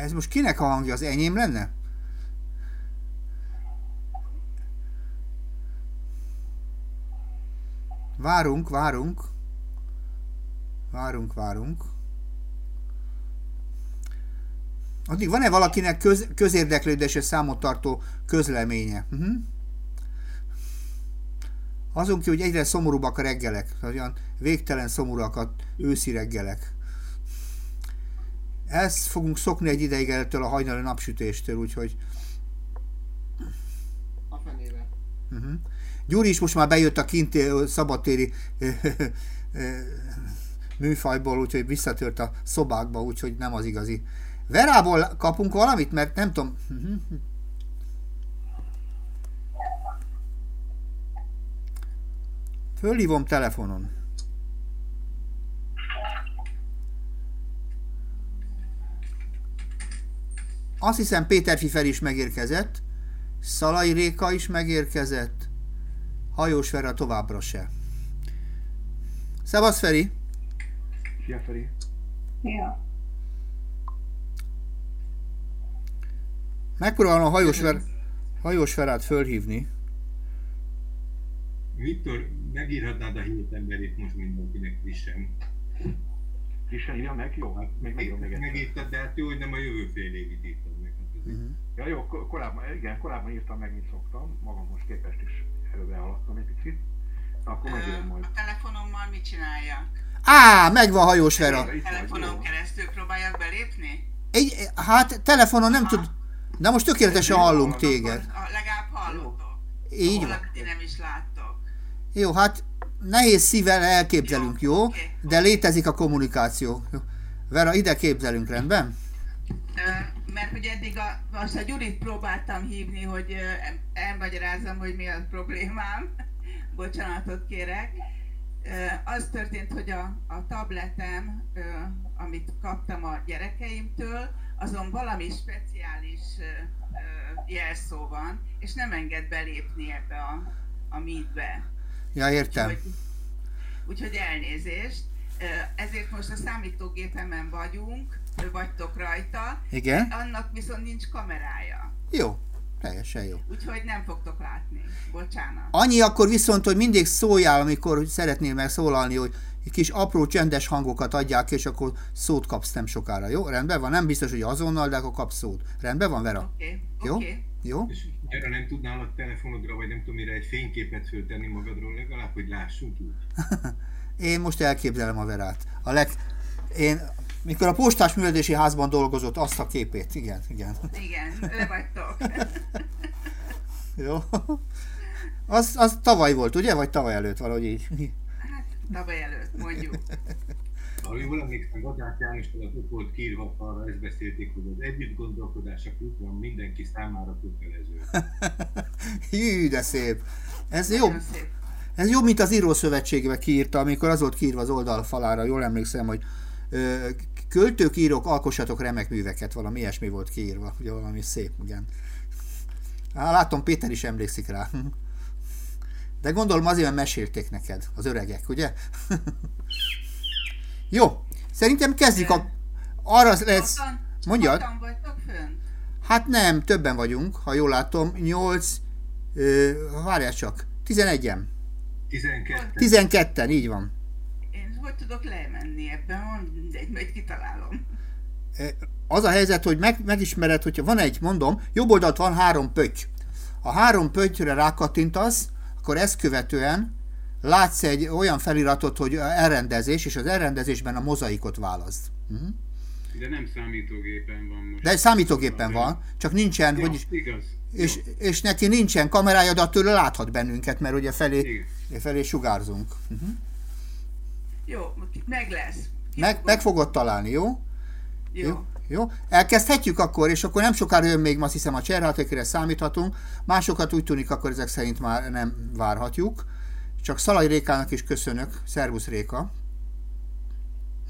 Ez most kinek a hangja? Az enyém lenne? Várunk, várunk. Várunk, várunk. Addig van-e valakinek köz, közérdeklődése számot tartó közleménye? Uh-huh. Azon ki, hogy egyre szomorúbbak a reggelek, olyan végtelen szomorúak a őszi reggelek. Ezt fogunk szokni egy ideig ettől a hajnali napsütéstől, úgyhogy... A fenébe. Uh-huh. Gyuri is most már bejött a kinti szabadtéri műfajból, úgyhogy visszatört a szobákba, úgyhogy nem az igazi. Verából kapunk valamit, mert nem tudom... Uh-huh. Fölhívom telefonon. Azt hiszem Péter Fifer is megérkezett, Szalai Réka is megérkezett, Hajós Vera továbbra se. Szevasz Feri! Szia Feri! Ja. Megpróbálom a hajós, ver, hajós Verát fölhívni. Viktor, megírhatnád a hét emberét most mindenkinek frissen. Frissen írja meg? Jó, hát még megírom még egyszer. Megírtad, de hát jó, hogy nem a jövő fél évig írtad meg. Hát ez Uh-huh. Ja jó, ko- korábban, igen, korábban írtam meg, mint szoktam. Magamhoz képest is előre haladtam egy picit. Akkor megírom majd. A telefonommal mit csináljak? Á, megvan hajós Vera. Vagy, Telefonon jó. keresztül próbáljak belépni? Egy, hát telefonon nem tud... De most tökéletesen hallunk téged. A, legalább hallottok. Így van. Nem is láttok. Jó, hát nehéz szívvel elképzelünk, jó? De létezik a kommunikáció. Vera, ide képzelünk, rendben? Mert hogy eddig a, most a Gyurit próbáltam hívni, hogy elmagyarázzam, hogy mi a problémám. Bocsánatot kérek. Az történt, hogy a, a tabletem, amit kaptam a gyerekeimtől, azon valami speciális jelszó van, és nem enged belépni ebbe a, a meetbe. Ja, értem. Úgyhogy, úgyhogy elnézést. Ezért most a számítógépemen vagyunk, vagytok rajta. Igen? Annak viszont nincs kamerája. Jó. Teljesen jó. Úgyhogy nem fogtok látni. Bocsánat. Annyi akkor viszont, hogy mindig szóljál, amikor szeretnél megszólalni, hogy egy kis apró csendes hangokat adják, és akkor szót kapsz nem sokára. Jó? Rendben van? Nem biztos, hogy azonnal, de akkor kapsz szót. Rendben van, Vera? Oké, okay, Jó? oké. Okay. Jó? És erre nem tudnál a telefonodra, vagy nem tudom mire, egy fényképet föltenni magadról legalább, hogy lássunk úgy? Én most elképzelem a Verát. A leg... Én, mikor a postás művelési házban dolgozott, azt a képét. Igen, igen. Igen, le vagytok. Jó. Az, az tavaly volt, ugye? Vagy tavaly előtt valahogy így. Hát, tavaly előtt, mondjuk. Ha jól emlékszem, Vadák Jánosról az ott volt kiírva arra, ezt beszélték, hogy az együtt gondolkodás a klubban mindenki számára kötelező. Hű, de szép. Ez jó. Szép. Ez jobb, mint az írószövetségbe kiírta, amikor az volt kiírva az oldal falára, jól emlékszem, hogy költők, írók, alkossatok remek műveket, valami ilyesmi volt kiírva, ugye valami szép, igen. Á, látom, Péter is emlékszik rá. De gondolom azért, mert mesélték neked, az öregek, ugye? Jó, szerintem kezdjük a... Arra lesz... Mondjad. Hát nem, többen vagyunk, ha jól látom. 8, ö, várjál csak, 11-en. 12. 12-en, így van. Hogy tudok lemenni ebben? Mindegy, majd kitalálom. Az a helyzet, hogy meg, megismered, hogyha van egy, mondom, jobb oldalt van három pötty. A három pöttyre rákattintasz, akkor ezt követően látsz egy olyan feliratot, hogy elrendezés, és az elrendezésben a mozaikot választ. Uh-huh. De nem számítógépen van most. De számítógépen van, csak nincsen, Jó, hogy, igaz. és, és neki nincsen kamerája, de attól láthat bennünket, mert ugye felé, Igen. felé sugárzunk. Uh-huh. Jó, meg lesz. Meg, meg fogod találni, jó? Jó. Jó? Elkezdhetjük akkor, és akkor nem sokára jön még, azt hiszem, a cserhatékére számíthatunk. Másokat úgy tűnik, akkor ezek szerint már nem várhatjuk. Csak Szalai Rékának is köszönök. Szervusz Réka.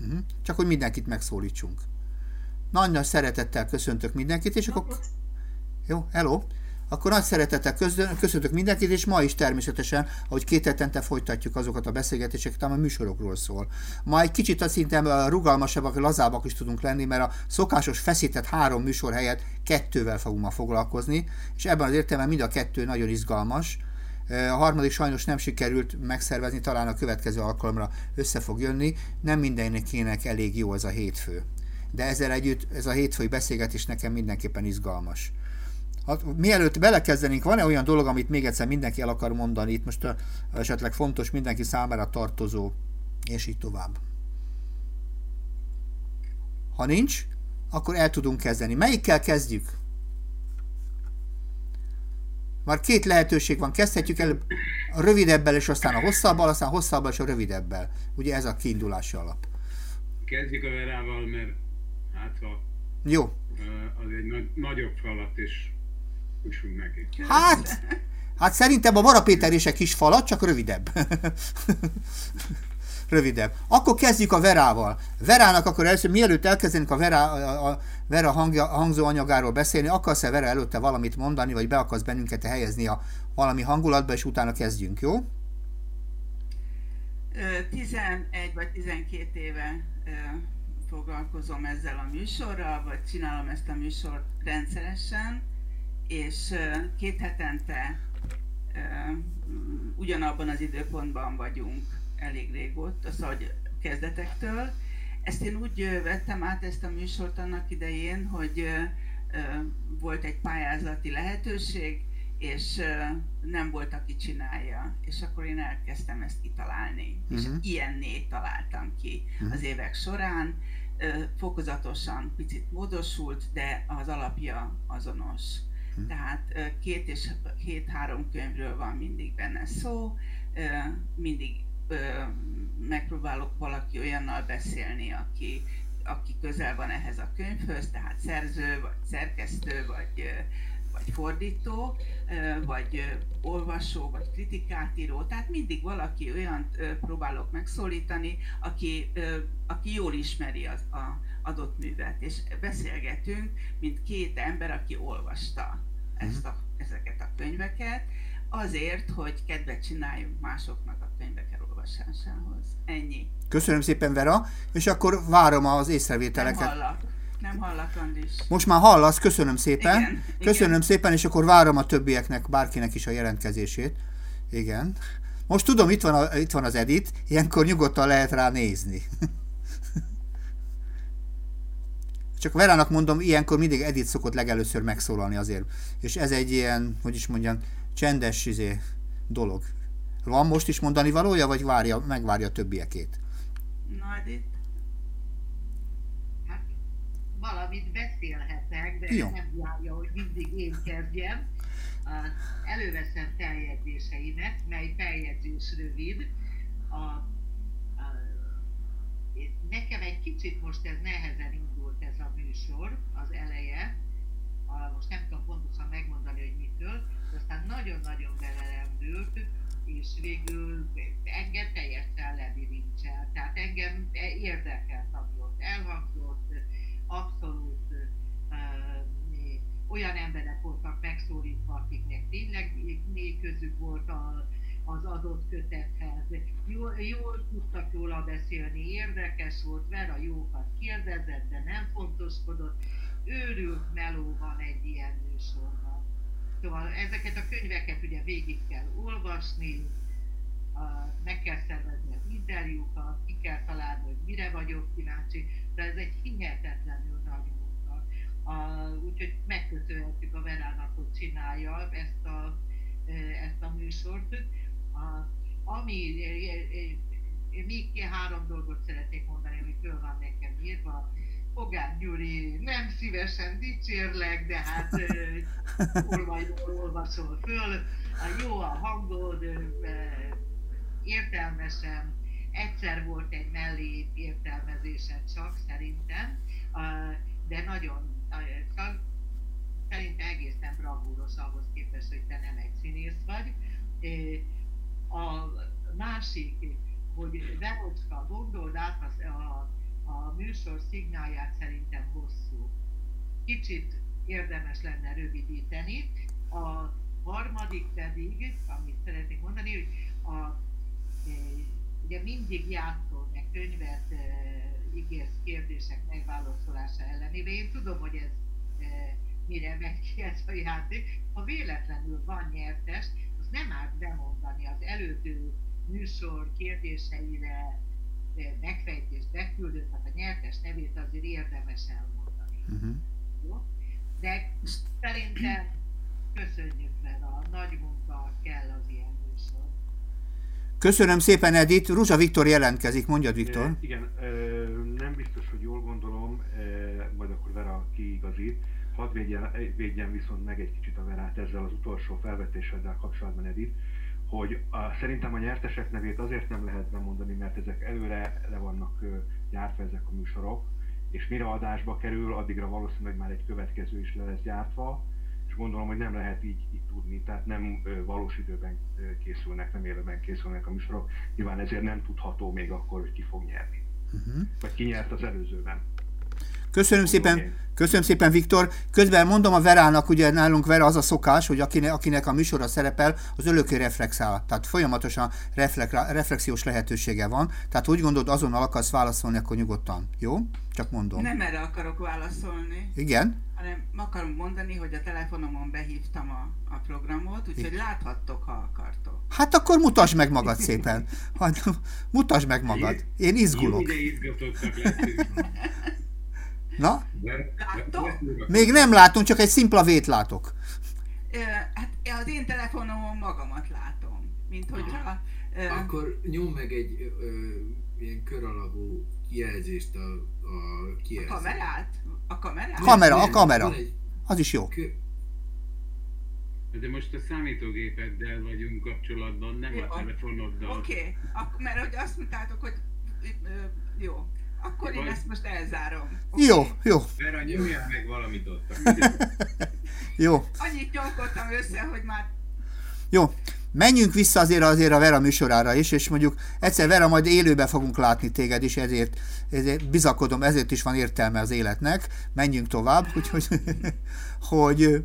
Uh-huh. Csak hogy mindenkit megszólítsunk. Nagy-nagy szeretettel köszöntök mindenkit, és akkor... Jó, hello. Akkor nagy szeretettel köszöntök mindenkit, és ma is természetesen, ahogy két hetente folytatjuk azokat a beszélgetéseket, ami a műsorokról szól. Ma egy kicsit azt szerintem rugalmasabbak, lazábbak is tudunk lenni, mert a szokásos feszített három műsor helyett kettővel fogunk ma foglalkozni, és ebben az értelemben mind a kettő nagyon izgalmas. A harmadik sajnos nem sikerült megszervezni, talán a következő alkalomra össze fog jönni. Nem mindenkinek elég jó ez a hétfő. De ezzel együtt ez a hétfői beszélgetés nekem mindenképpen izgalmas. Hát, mielőtt belekezdenénk, van-e olyan dolog, amit még egyszer mindenki el akar mondani, itt most esetleg fontos, mindenki számára tartozó, és így tovább. Ha nincs, akkor el tudunk kezdeni. Melyikkel kezdjük? Már két lehetőség van, kezdhetjük el a rövidebbel, és aztán a hosszabbal, aztán a hosszabbal, és a rövidebbel. Ugye ez a kiindulási alap. Kezdjük a verával, mert hát ha Jó. az egy nagy, nagyobb falat, és jussunk neki. Hát, hát szerintem a Mara Péter is egy kis falat, csak rövidebb. rövidebb. Akkor kezdjük a Verával. Verának akkor először, mielőtt elkezdenénk a Vera, a, a Vera hangja, hangzó anyagáról beszélni, akarsz-e Vera előtte valamit mondani, vagy be akarsz bennünket helyezni a valami hangulatba, és utána kezdjünk, jó? 11 vagy 12 éve foglalkozom ezzel a műsorral, vagy csinálom ezt a műsort rendszeresen, és két hetente ugyanabban az időpontban vagyunk elég régóta, szóval kezdetektől. Ezt én úgy vettem át ezt a műsort annak idején, hogy volt egy pályázati lehetőség, és nem volt, aki csinálja. És akkor én elkezdtem ezt kitalálni. Uh-huh. És mhm. ilyenné találtam ki uh-huh. az évek során. Fokozatosan picit módosult, de az alapja azonos. Uh-huh. Tehát két és két-három könyvről van mindig benne szó, mindig megpróbálok valaki olyannal beszélni, aki, aki közel van ehhez a könyvhöz, tehát szerző, vagy szerkesztő, vagy, vagy fordító, vagy olvasó, vagy kritikát író. Tehát mindig valaki olyan próbálok megszólítani, aki, aki jól ismeri az a adott művet, és beszélgetünk, mint két ember, aki olvasta ezt a, ezeket a könyveket, azért, hogy kedvet csináljunk másoknak a könyvek elolvasásához. Ennyi. Köszönöm szépen, Vera, és akkor várom az észrevételeket. Nem hallak. Nem hallak, Andis. Most már hallasz, köszönöm szépen. Igen, köszönöm igen. szépen, és akkor várom a többieknek, bárkinek is a jelentkezését. Igen. Most tudom, itt van, a, itt van az edit, ilyenkor nyugodtan lehet rá nézni. Csak Verának mondom, ilyenkor mindig Edith szokott legelőször megszólalni azért. És ez egy ilyen, hogy is mondjam, csendes izé, dolog. Van most is mondani valója, vagy várja, megvárja a többiekét? Na, Edith. Hát valamit beszélhetek, de Jó. nem várja, hogy mindig én kezdjem. Előveszem feljegyzéseimet, mely feljegyzés rövid. A, nekem egy kicsit most ez nehezen indult ez a műsor, az eleje. A, most nem tudom pontosan megmondani, hogy mitől, de aztán nagyon-nagyon belelendült, és végül engem teljesen levirincsel. Tehát engem érdekelt, ami ott elhangzott, abszolút olyan emberek voltak megszólítva, akiknek tényleg még közük volt a, az adott kötethez. Jól, jól tudtak róla beszélni, érdekes volt, Vera jókat kérdezett, de nem fontoskodott. Őrült meló van egy ilyen műsorban. Szóval ezeket a könyveket ugye végig kell olvasni, meg kell szervezni az interjúkat, ki kell találni, hogy mire vagyok kíváncsi, de ez egy hihetetlenül nagy munka. Úgyhogy megköszönhetjük a Verának, hogy csinálja ezt a, ezt a műsort. Ami, még három dolgot szeretnék mondani, ami föl van nekem írva. Pogány Gyuri, nem szívesen dicsérlek, de hát jól olvasol föl. Jó a hangod, értelmesen. Egyszer volt egy mellé értelmezése csak, szerintem, de nagyon, szerintem egészen bravúros ahhoz képest, hogy te nem egy színész vagy. A másik, hogy Verocska, gondold át a, a, a műsor szignálját szerintem hosszú. Kicsit érdemes lenne rövidíteni, A harmadik pedig, amit szeretnék mondani, hogy a, e, ugye mindig játszol, meg könyvet e, ígérsz kérdések megválaszolása ellenére. Én tudom, hogy ez e, mire megy ki ez a játék. Ha véletlenül van nyertes, az nem árt bemondani az elődő műsor kérdéseire megfejtést beküldött, tehát a nyertes nevét azért érdemes elmondani. Uh-huh. Jó? De szerintem köszönjük vele, a nagy munka kell az ilyen műsor. Köszönöm szépen, Edith. Ruzsa Viktor jelentkezik, mondjad, Viktor. E, igen, e, nem biztos, hogy jól gondolom, e, majd akkor Vera kiigazít. Hadd védjen, védjen viszont meg egy kicsit a Verát ezzel az utolsó felvetéseddel kapcsolatban, Edith hogy a, szerintem a nyertesek nevét azért nem lehet bemondani, mert ezek előre le vannak gyártva ezek a műsorok, és mire adásba kerül, addigra valószínűleg már egy következő is le lesz gyártva, és gondolom, hogy nem lehet így, így tudni, tehát nem ö, valós időben ö, készülnek, nem élőben készülnek a műsorok, nyilván ezért nem tudható még akkor, hogy ki fog nyerni. Uh-huh. Vagy ki nyert az előzőben. Köszönöm szépen, köszönöm szépen, Viktor. Közben mondom a Verának, ugye nálunk Vera az a szokás, hogy akinek, akinek a műsora szerepel, az ölökő reflexál. Tehát folyamatosan reflek, reflexiós lehetősége van. Tehát úgy gondolod, azonnal akarsz válaszolni, akkor nyugodtan. Jó? Csak mondom. Nem erre akarok válaszolni. Igen? hanem akarom mondani, hogy a telefonomon behívtam a, a programot, úgyhogy láthattok, ha akartok. Hát akkor mutasd meg magad szépen. Hát, mutasd meg magad. Én izgulok. Jó, izgatottak Na? Még nem látunk, csak egy szimpla vét látok. Hát az én telefonomon magamat látom, mint hogyha... Akkor nyom meg egy ö, ilyen kör alapú jelzést a, a kijelzést. A kamerát? A kamerát? Kamera, a kamera. Az is jó. Kö... De most a számítógépeddel vagyunk kapcsolatban, nem jó. a telefonoddal. Oké, okay. mert hogy azt mondtátok, hogy jó. Akkor én ezt most elzárom. Okay. Jó, jó. Vera, nyomjál meg valamit ott. jó. Annyit nyomkodtam össze, hogy már... Jó. Menjünk vissza azért, azért a Vera műsorára is, és mondjuk egyszer Vera majd élőben fogunk látni téged is, ezért, ezért bizakodom, ezért is van értelme az életnek. Menjünk tovább, úgyhogy hogy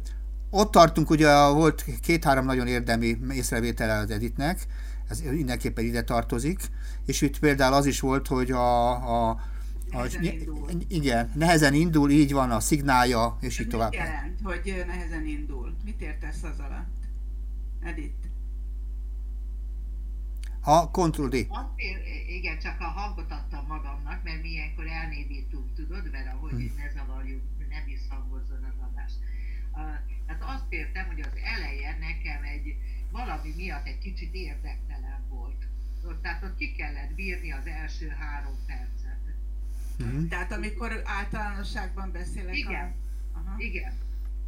ott tartunk, ugye volt két-három nagyon érdemi észrevétele az Editnek, ez mindenképpen ide tartozik, és itt például az is volt, hogy a, a, a nehezen indul. Igen, nehezen indul, így van a szignálja, és így tovább. Mit jelent, hogy nehezen indul? Mit értesz az alatt? Edith? Ha, Ctrl D. igen, csak a hangot adtam magamnak, mert mi ilyenkor elnévítunk, tudod, mert ahogy hmm. ne zavarjuk, nem is hangozzon az adás. Uh, hát azt értem, hogy az eleje nekem egy valami miatt egy kicsit érdektelen volt. Tehát ott ki kellett bírni az első három percet. Mm-hmm. Tehát amikor általánosságban beszélek Igen, a... Aha. igen.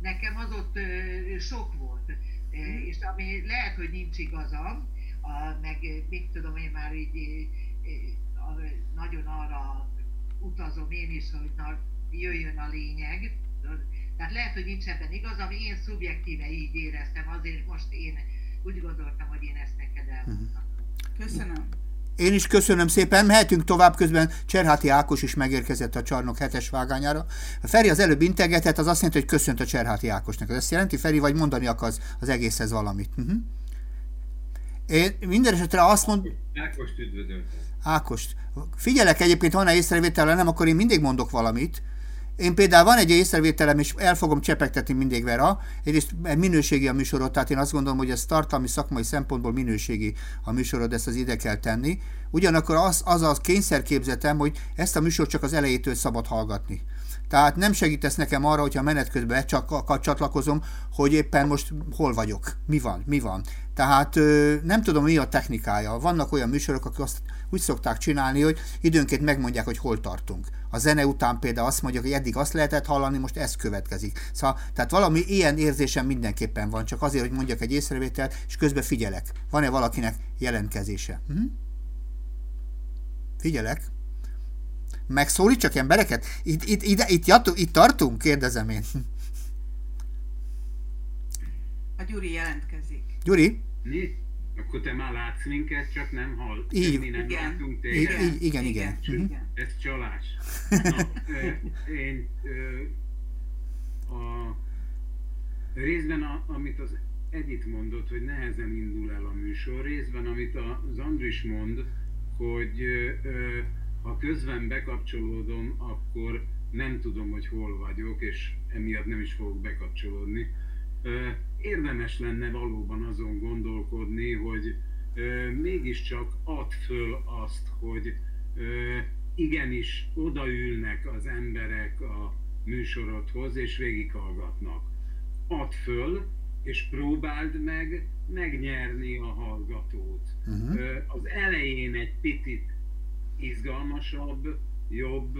Nekem az ott ö, sok volt. Mm-hmm. És ami lehet, hogy nincs igazam, a, meg mit tudom én már így a, nagyon arra utazom én is, hogy na, jöjjön a lényeg. Tehát lehet, hogy nincs ebben igazam, én szubjektíve így éreztem, azért most én úgy gondoltam, hogy én ezt neked elmondtam. Köszönöm. Én is köszönöm szépen, mehetünk tovább, közben Cserháti Ákos is megérkezett a csarnok hetes vágányára. A Feri az előbb integetett, az azt jelenti, hogy köszönt a Cserháti Ákosnak. Ez azt jelenti, Feri, vagy mondani akarsz az egészhez valamit? Uh-huh. Én minden esetre azt mondom... Ákost üdvözöltem. Ákost. Figyelek egyébként, van-e észrevétel, nem, akkor én mindig mondok valamit. Én például van egy észrevételem, és el fogom csepegtetni mindig Vera, egyrészt minőségi a műsorod, tehát én azt gondolom, hogy ez tartalmi szakmai szempontból minőségi a műsorod, ezt az ide kell tenni. Ugyanakkor az, az a kényszerképzetem, hogy ezt a műsort csak az elejétől szabad hallgatni. Tehát nem segítesz nekem arra, hogyha menet közben csak csatlakozom, hogy éppen most hol vagyok, mi van, mi van. Tehát nem tudom, mi a technikája. Vannak olyan műsorok, akik azt úgy szokták csinálni, hogy időnként megmondják, hogy hol tartunk. A zene után például azt mondják, hogy eddig azt lehetett hallani, most ez következik. Szóval, tehát valami ilyen érzésem mindenképpen van, csak azért, hogy mondjak egy észrevételt, és közben figyelek. Van-e valakinek jelentkezése? Hm? Figyelek. Megszólítsak embereket? Itt, itt, ide, itt, jattu, itt tartunk? Kérdezem én. A Gyuri jelentkezik. Gyuri? Mi? Akkor te már látsz minket, csak nem hall. Így, mi nem igen. látunk téged. Igen, igen. igen. igen. Ez csalás. Na, én a részben, a, amit az Edith mondott, hogy nehezen indul el a műsor, részben, amit az Andris mond, hogy ha közben bekapcsolódom, akkor nem tudom, hogy hol vagyok, és emiatt nem is fogok bekapcsolódni. Érdemes lenne valóban azon gondolkodni, hogy ö, mégiscsak add föl azt, hogy ö, igenis odaülnek az emberek a műsorodhoz, és végighallgatnak. Add föl, és próbáld meg megnyerni a hallgatót. Uh-huh. Az elején egy picit izgalmasabb, jobb,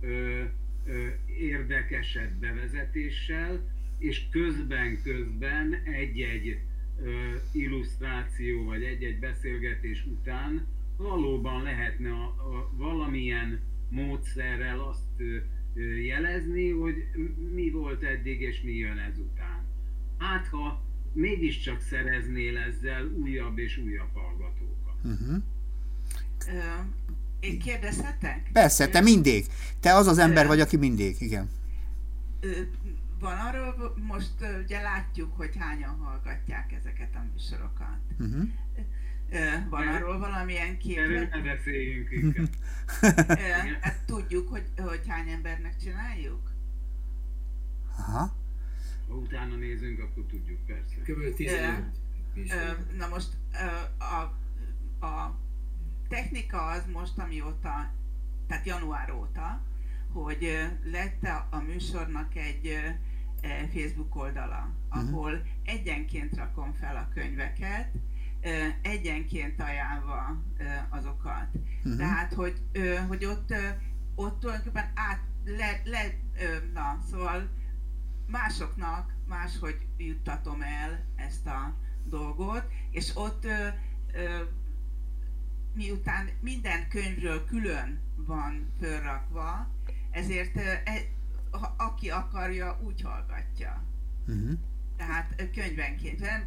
ö, ö, érdekesebb bevezetéssel, és közben-közben egy-egy ö, illusztráció vagy egy-egy beszélgetés után valóban lehetne a, a, valamilyen módszerrel azt ö, jelezni, hogy mi volt eddig és mi jön ezután. Hát ha mégiscsak szereznél ezzel újabb és újabb hallgatókat. Uh-huh. Én kérdezhetek? Persze, te mindig. Te az az ember vagy, aki mindig, igen. Van arról, most ugye látjuk, hogy hányan hallgatják ezeket a műsorokat. Uh-huh. Van arról valamilyen kép? Erről ne beszéljünk inkább. hát tudjuk, hogy, hogy hány embernek csináljuk? Aha. Ha utána nézünk, akkor tudjuk, persze. Kb. 15. Na most a, a technika az most, amióta, tehát január óta, hogy lett a műsornak egy Facebook oldala, uh-huh. ahol egyenként rakom fel a könyveket, egyenként ajánlva azokat. Uh-huh. Tehát, hogy, hogy ott, ott tulajdonképpen át, le, le, na, szóval másoknak máshogy juttatom el ezt a dolgot, és ott miután minden könyvről külön van fölrakva, ezért e, ha, aki akarja, úgy hallgatja. Uh-huh. Tehát könyvenként, nem,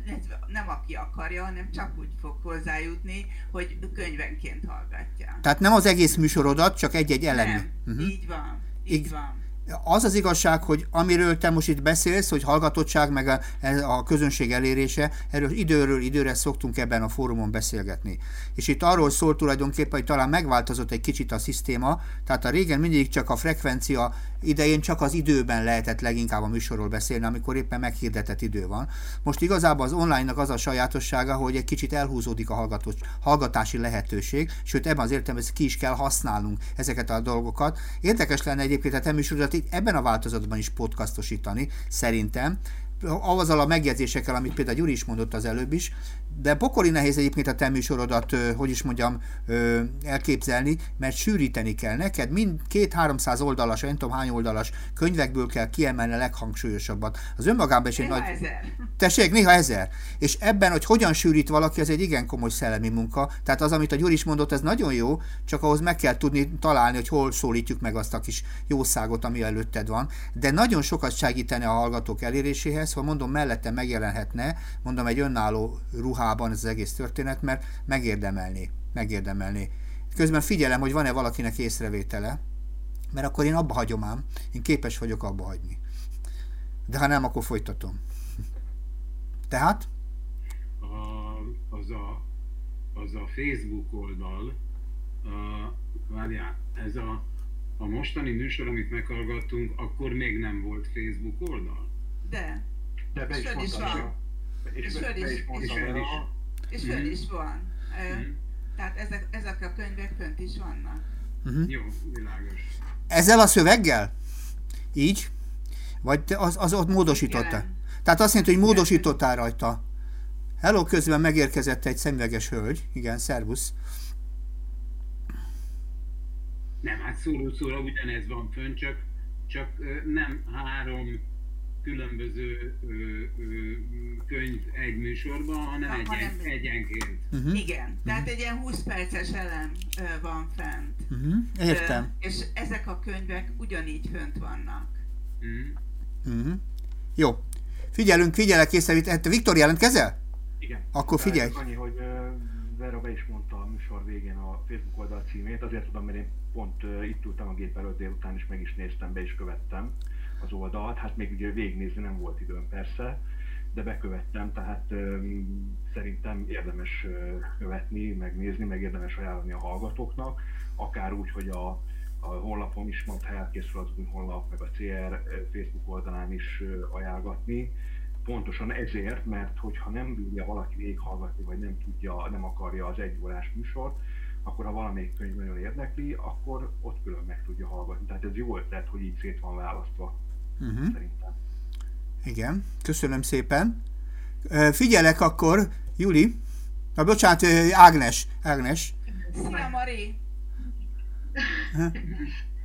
nem aki akarja, hanem csak úgy fog hozzájutni, hogy könyvenként hallgatja. Tehát nem az egész műsorodat, csak egy-egy elem. Nem, uh-huh. így van, így I- van az az igazság, hogy amiről te most itt beszélsz, hogy hallgatottság, meg a, a közönség elérése, erről időről időre szoktunk ebben a fórumon beszélgetni. És itt arról szól tulajdonképpen, hogy talán megváltozott egy kicsit a szisztéma, tehát a régen mindig csak a frekvencia idején csak az időben lehetett leginkább a műsorról beszélni, amikor éppen meghirdetett idő van. Most igazából az online-nak az a sajátossága, hogy egy kicsit elhúzódik a hallgatási lehetőség, sőt ebben az értelemben ki is kell használnunk ezeket a dolgokat. Érdekes lenne egyébként a te műsorodat ebben a változatban is podcastosítani, szerintem, azzal a megjegyzésekkel, amit például Gyuri is mondott az előbb is, de pokoli nehéz egyébként a te műsorodat, hogy is mondjam, elképzelni, mert sűríteni kell. Neked mind két-háromszáz oldalas, nem tudom hány oldalas könyvekből kell kiemelni a leghangsúlyosabbat. Az önmagában is egy néha nagy... ezer. Tessék, néha ezer. És ebben, hogy hogyan sűrít valaki, az egy igen komoly szellemi munka. Tehát az, amit a Gyuri is mondott, ez nagyon jó, csak ahhoz meg kell tudni találni, hogy hol szólítjuk meg azt a kis jószágot, ami előtted van. De nagyon sokat segítene a hallgatók eléréséhez, ha mondom, mellette megjelenhetne, mondom, egy önálló ruhá ruhában ez az egész történet, mert megérdemelni, megérdemelni. Közben figyelem, hogy van-e valakinek észrevétele, mert akkor én abba hagyom ám, én képes vagyok abba hagyni. De ha nem, akkor folytatom. Tehát? A, az, a, az a Facebook oldal, a, várjál, ez a, a mostani műsor, amit meghallgattunk, akkor még nem volt Facebook oldal? De. De be is, is van és, és föl is, is, és, és föl mhm. is van. Mm. Tehát ezek, ezek a könyvek fönt is vannak. Uh-huh. Jó, világos. Ezzel a szöveggel? Így? Vagy te az, az ott módosítottál? Tehát azt jelenti, hogy módosítottál rajta. Hello, közben megérkezett egy szemüveges hölgy. Igen, szervusz. Nem, hát szóló szóra ugyanez van fönn, csak, csak nem három különböző ö, ö, könyv egy műsorban, hanem ha, egyen, hanem... egyenként. Uh-huh. Igen, uh-huh. tehát egy ilyen 20 perces elem ö, van fent. Uh-huh. Értem. Ö, és ezek a könyvek ugyanígy fönt vannak. Uh-huh. Uh-huh. Jó. Figyelünk, figyelek észre, Viktor jelentkezel? Igen. Akkor figyelj. Annyi, hogy Vera be is mondta a műsor végén a Facebook oldal címét, azért tudom, mert én pont itt ültem a gép előtt délután, és meg is néztem, be is követtem az oldalt, hát még ugye végignézni nem volt időm persze, de bekövettem, tehát szerintem érdemes követni, megnézni, meg érdemes ajánlani a hallgatóknak, akár úgy, hogy a, a honlapon is, mondta elkészül az új honlap, meg a CR Facebook oldalán is ajánlgatni. Pontosan ezért, mert hogyha nem bírja valaki végighallgatni, vagy nem tudja, nem akarja az egy órás műsort, akkor ha valamelyik könyv nagyon érdekli, akkor ott külön meg tudja hallgatni. Tehát ez jó ötlet, hogy így szét van választva, uh-huh. szerintem. Igen, köszönöm szépen. Figyelek akkor, Juli. Na, bocsánat, Ágnes. Ágnes. Szia, Mari.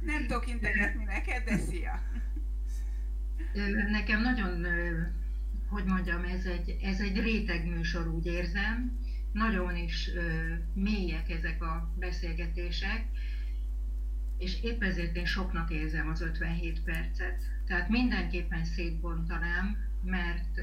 Nem tudok integetni neked, de szia. Nekem nagyon, hogy mondjam, ez egy, ez egy réteg műsor, úgy érzem. Nagyon is mélyek ezek a beszélgetések, és épp ezért én soknak érzem az 57 percet. Tehát mindenképpen szétbontanám, mert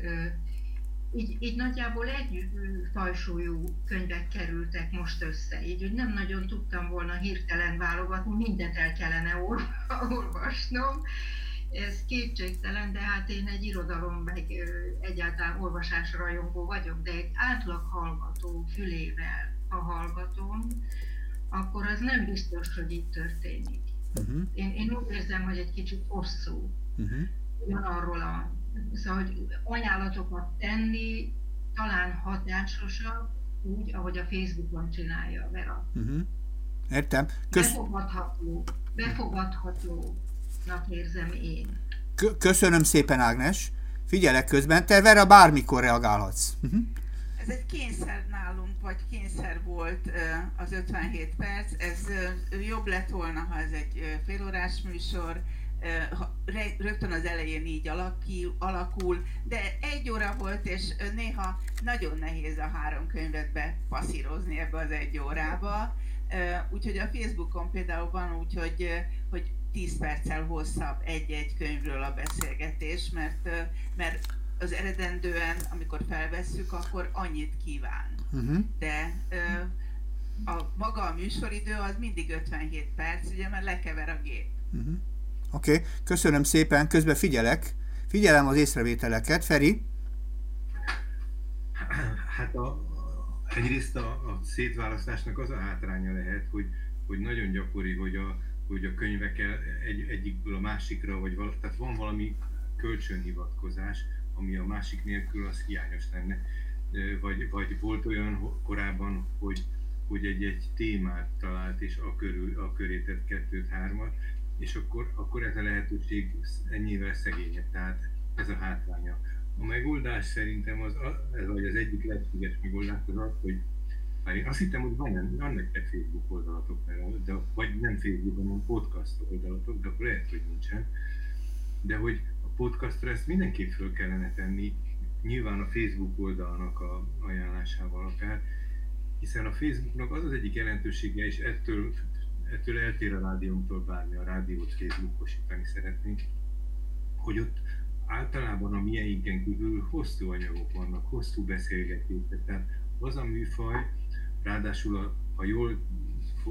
így, így nagyjából egy fajsúlyú könyvek kerültek most össze, így hogy nem nagyon tudtam volna hirtelen válogatni, mindent el kellene olvasnom. Ez kétségtelen, de hát én egy irodalom, meg egyáltalán olvasásra rajongó vagyok, de egy átlag hallgató fülével, ha hallgatom, akkor az nem biztos, hogy így történik. Uh-huh. Én, én úgy érzem, hogy egy kicsit hosszú. Uh-huh. arról a szóval, hogy ajánlatokat tenni talán hatásosabb, úgy, ahogy a Facebookon csinálja Vera. Uh-huh. Értem. Kösz... Befogadható, befogadhatónak érzem én. Köszönöm szépen, Ágnes. Figyelek közben, te Vera bármikor reagálhatsz. Uh-huh. Ez egy kényszer nálunk, vagy kényszer volt az 57 perc. Ez jobb lett volna, ha ez egy félórás műsor, rögtön az elején így alakul, de egy óra volt, és néha nagyon nehéz a három könyvet bepasszírozni ebbe az egy órába. Úgyhogy a Facebookon például van úgy, hogy, hogy 10 perccel hosszabb egy-egy könyvről a beszélgetés, mert, mert az eredendően, amikor felvesszük, akkor annyit kíván. Uh-huh. De a maga a műsoridő az mindig 57 perc, ugye, mert lekever a gép. Uh-huh. Oké, okay. köszönöm szépen, közben figyelek. Figyelem az észrevételeket. Feri? Hát a, egyrészt a, a szétválasztásnak az a hátránya lehet, hogy, hogy nagyon gyakori, hogy a, hogy a könyvek egy, egyikből a másikra, vagy val, tehát van valami kölcsönhivatkozás, ami a másik nélkül az hiányos lenne. Vagy, vagy volt olyan korábban, hogy, hogy egy-egy témát talált, és a, körül, a köré tett kettőt, hármat, és akkor, akkor ez a lehetőség ennyivel szegényebb, tehát ez a hátránya. A megoldás szerintem az, ez vagy az egyik lehetséges megoldás az az, hogy már én azt hittem, hogy van, van nektek Facebook oldalatok, de, vagy nem Facebook, hanem podcast oldalatok, de akkor lehet, hogy nincsen. De hogy podcastra ezt mindenképp föl kellene tenni, nyilván a Facebook oldalnak a ajánlásával akár, hiszen a Facebooknak az az egyik jelentősége, és ettől ettől eltér a rádiónktól bármi, a rádiót Facebookosítani szeretnénk, hogy ott általában a mieinken kívül hosszú anyagok vannak, hosszú beszélgetések, tehát az a műfaj, ráadásul a, ha jól,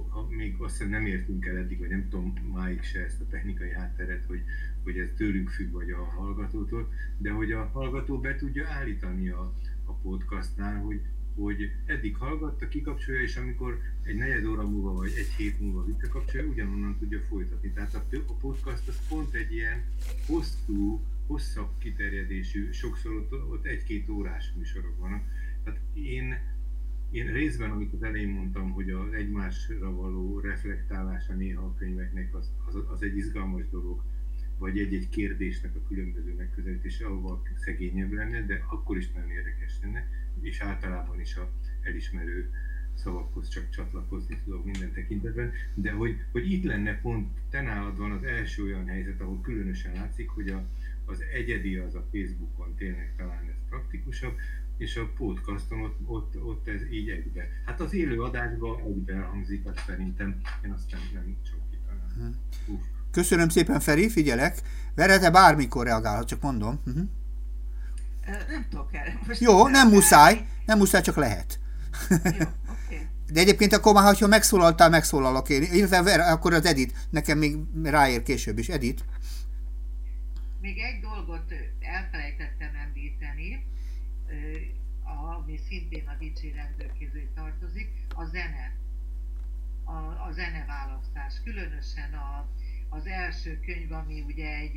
ha még azt hiszem nem értünk el eddig, vagy nem tudom máig se ezt a technikai hátteret, hogy, hogy ez tőlünk függ, vagy a hallgatótól, de hogy a hallgató be tudja állítani a, a podcastnál, hogy hogy eddig hallgatta, kikapcsolja, és amikor egy negyed óra múlva vagy egy hét múlva visszakapcsolja, ugyanonnan tudja folytatni. Tehát a, a podcast az pont egy ilyen hosszú, hosszabb kiterjedésű, sokszor ott, ott egy-két órás műsorok vannak. Tehát én, én részben, amit az elején mondtam, hogy az egymásra való reflektálása néha a könyveknek az, az, az egy izgalmas dolog, vagy egy-egy kérdésnek a különböző megközelítése, ahol szegényebb lenne, de akkor is nagyon érdekes lenne és általában is a elismerő szavakhoz csak csatlakozni tudok minden tekintetben, de hogy, hogy itt lenne pont, te nálad van az első olyan helyzet, ahol különösen látszik, hogy a, az egyedi az a Facebookon tényleg talán ez praktikusabb, és a podcaston ott, ott, ott ez így egybe. Hát az élő adásban egybe hangzik, azt szerintem, én azt nem, nem csak kitalálom. Köszönöm szépen, Feri, figyelek. Verete bármikor reagálhat, csak mondom. Uh-huh. Nem tudok erre most. Jó, nem muszáj, nem muszáj, csak lehet. Jó, okay. De egyébként akkor már, ha megszólaltál, megszólalok én. Illetve akkor az Edit, nekem még ráér később is. Edit. Még egy dolgot elfelejtettem említeni. ami szintén a dicsérendők közé tartozik, a zene. A, a zeneválasztás. Különösen a, az első könyv, ami ugye egy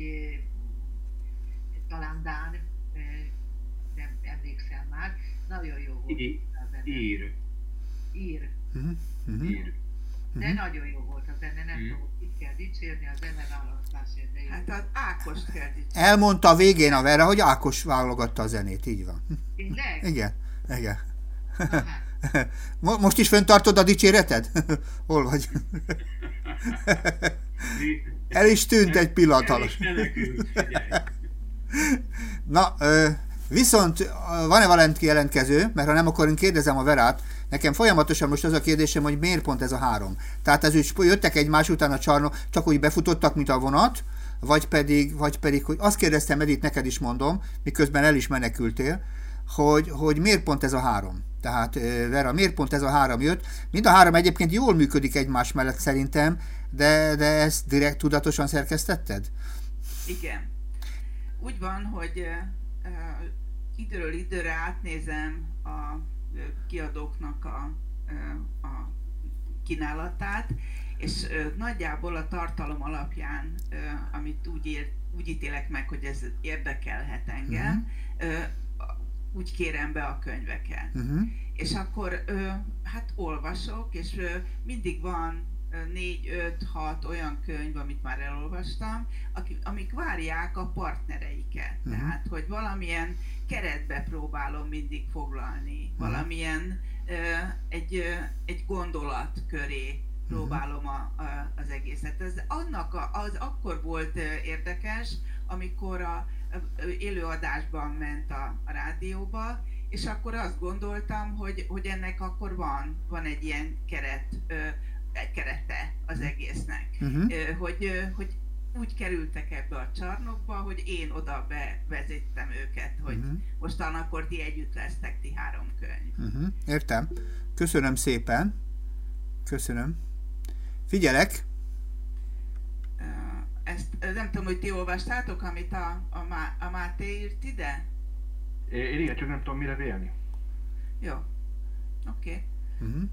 talán Dán, nem emlékszem már, nagyon jó volt. Ír. Ír. Uh-huh. Ír. De uh-huh. nagyon jó volt a zene, nem uh-huh. tudom, kit kell dicsérni, a zene választásért. Hát az Ákost kell dicsérni. Elmondta a végén a Vera, hogy Ákos válogatta a zenét, így van. Tényleg? Igen, igen. Hát. Most is föntartod a dicséreted? Hol vagy? El is tűnt egy pillanat alatt. Na, viszont van-e valent jelentkező? Mert ha nem, akkor én kérdezem a Verát. Nekem folyamatosan most az a kérdésem, hogy miért pont ez a három? Tehát ez úgy jöttek egymás után a csarnok, csak úgy befutottak, mint a vonat, vagy pedig, vagy pedig, hogy azt kérdeztem, Edith, neked is mondom, miközben el is menekültél, hogy, hogy miért pont ez a három? Tehát Vera, miért pont ez a három jött? Mind a három egyébként jól működik egymás mellett szerintem, de, de ezt direkt tudatosan szerkesztetted? Igen. Úgy van, hogy uh, időről időre átnézem a kiadóknak a, a kínálatát, és nagyjából a tartalom alapján, amit úgy, ér, úgy ítélek meg, hogy ez érdekelhet engem, uh-huh. úgy kérem be a könyveket. Uh-huh. És akkor hát olvasok, és mindig van négy, öt, hat olyan könyv, amit már elolvastam, amik várják a partnereiket. Uh-huh. Tehát, hogy valamilyen keretbe próbálom mindig foglalni, uh-huh. valamilyen egy, egy gondolat köré próbálom a, a, az egészet. Ez annak a, az akkor volt érdekes, amikor a, a élőadásban ment a, a rádióba, és akkor azt gondoltam, hogy, hogy ennek akkor van, van egy ilyen keret, egy kerete az mhm. egésznek. Uh-huh. Hogy, hogy úgy kerültek ebbe a csarnokba, hogy én oda bevezettem őket, hogy uh-huh. mostan akkor ti együtt lesztek, ti három könyv. Uh-huh. Értem. Köszönöm szépen. Köszönöm. Figyelek. Ezt nem tudom, hogy ti olvastátok, amit a, a, Má, a Máté írt ide? Én igen, csak nem tudom mire vélni. Jó. Oké. Okay. Uh-huh.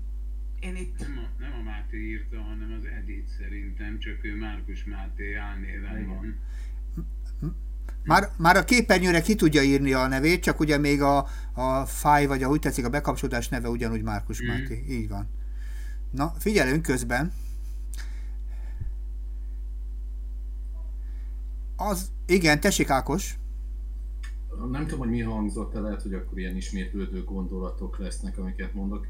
Én itt... Nem a, nem a Máté írta, hanem az Edith szerintem, csak ő Márkus Máté álnéven van. Már, már a képernyőre ki tudja írni a nevét, csak ugye még a, a fáj, vagy a úgy tetszik, a bekapcsolódás neve ugyanúgy Márkus mm. Máté. Így van. Na, figyelünk közben. Az, igen, tessék Ákos. Nem tudom, hogy mi hangzott el, lehet, hogy akkor ilyen ismétlődő gondolatok lesznek, amiket mondok.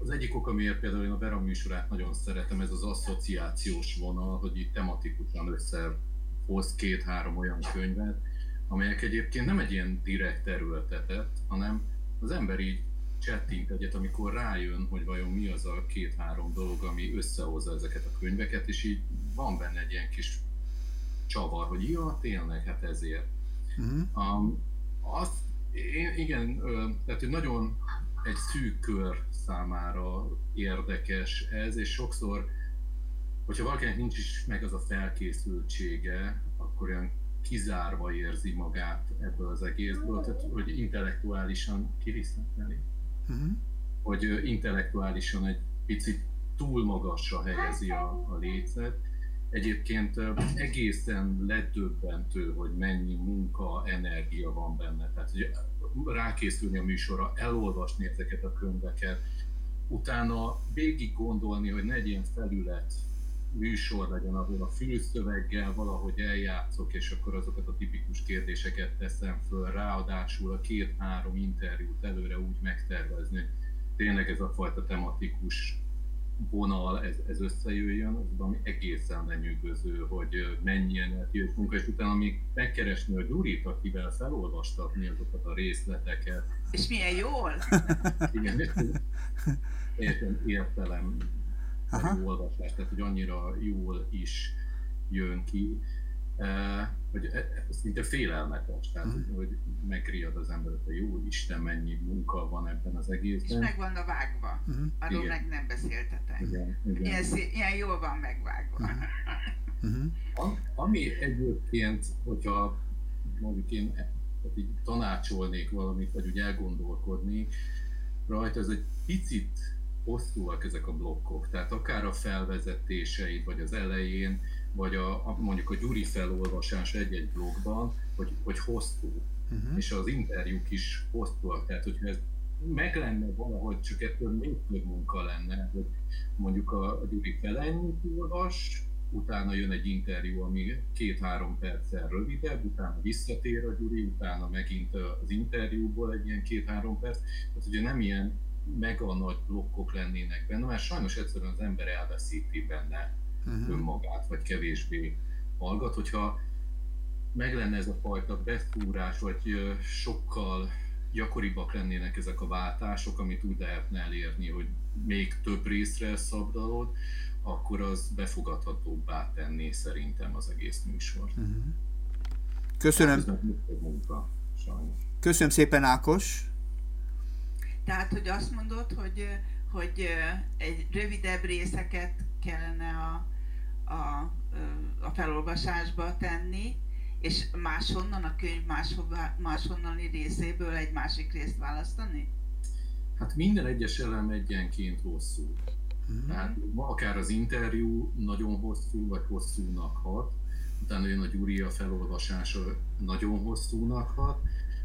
Az egyik ok, amiért például én a Vera műsorát nagyon szeretem, ez az asszociációs vonal, hogy itt tematikusan összehoz két-három olyan könyvet, amelyek egyébként nem egy ilyen direkt erőltetett, hanem az ember így csettint egyet, amikor rájön, hogy vajon mi az a két-három dolog, ami összehozza ezeket a könyveket, és így van benne egy ilyen kis csavar, hogy ja, tényleg, hát ezért. Uh-huh. Um, azt, én, igen, tehát hogy nagyon egy szűk kör számára érdekes ez, és sokszor, hogyha valakinek nincs is meg az a felkészültsége, akkor olyan kizárva érzi magát ebből az egészből, tehát hogy intellektuálisan kiviszenteli. Uh-huh. Hogy intellektuálisan egy picit túl magasra helyezi a, a lécet. Egyébként egészen ledöbbentő, hogy mennyi munka, energia van benne. Tehát, hogy rákészülni a műsorra, elolvasni ezeket a könyveket, utána végig gondolni, hogy ne egy ilyen felület műsor legyen, ahol a fülszöveggel valahogy eljátszok, és akkor azokat a tipikus kérdéseket teszem föl, ráadásul a két-három interjút előre úgy megtervezni, tényleg ez a fajta tematikus vonal, ez, ez összejöjjön, az ami egészen lenyűgöző, hogy mennyi energiás munka, és utána még megkeresni a Gyurit, akivel felolvastatni azokat a részleteket. És milyen jól! Igen, értem, értelem olvasás, tehát hogy annyira jól is jön ki, hogy e, e, szinte félelmetes, tehát uh-huh. hogy megriad az ember, hogy jó Isten, mennyi munka van ebben az egészben. És meg van a vágva, uh-huh. arról igen. meg nem beszéltetek. Igen, igen. Ilyen, ilyen jól van megvágva. Uh-huh. Uh-huh. Ami egyébként, hogyha mondjuk én tehát így tanácsolnék valamit, vagy úgy elgondolkodni rajta, ez egy picit hosszúak ezek a blokkok, tehát akár a felvezetéseid, vagy az elején, vagy a, a mondjuk a Gyuri felolvasás egy-egy blogban, hogy, hogy hosszú, uh-huh. és az interjúk is hosszúak, tehát hogyha ez meg lenne valahogy, csak ettől még több munka lenne, hogy mondjuk a, a Gyuri felennyit olvas, utána jön egy interjú, ami két-három perccel rövidebb, utána visszatér a Gyuri, utána megint az interjúból egy ilyen két-három perc. Tehát ugye nem ilyen mega nagy blokkok lennének benne, mert sajnos egyszerűen az ember elveszíti benne uh-huh. önmagát, vagy kevésbé hallgat, hogyha meg lenne ez a fajta beszúrás, vagy sokkal gyakoribbak lennének ezek a váltások, amit úgy lehetne elérni, hogy még több részre szabdalod, akkor az befogadhatóbbá tenni szerintem az egész műsort. Uh-huh. Köszönöm. Munka, Köszönöm szépen, Ákos. Tehát, hogy azt mondod, hogy, hogy egy rövidebb részeket kellene a, a, a felolvasásba tenni, és máshonnan a könyv máshova, máshonnani részéből egy másik részt választani? Hát minden egyes elem egyenként hosszú. Mm-hmm. Tehát akár az interjú nagyon hosszú, vagy hosszúnak hat, utána jön a Gyuri a felolvasása nagyon hosszúnak hat,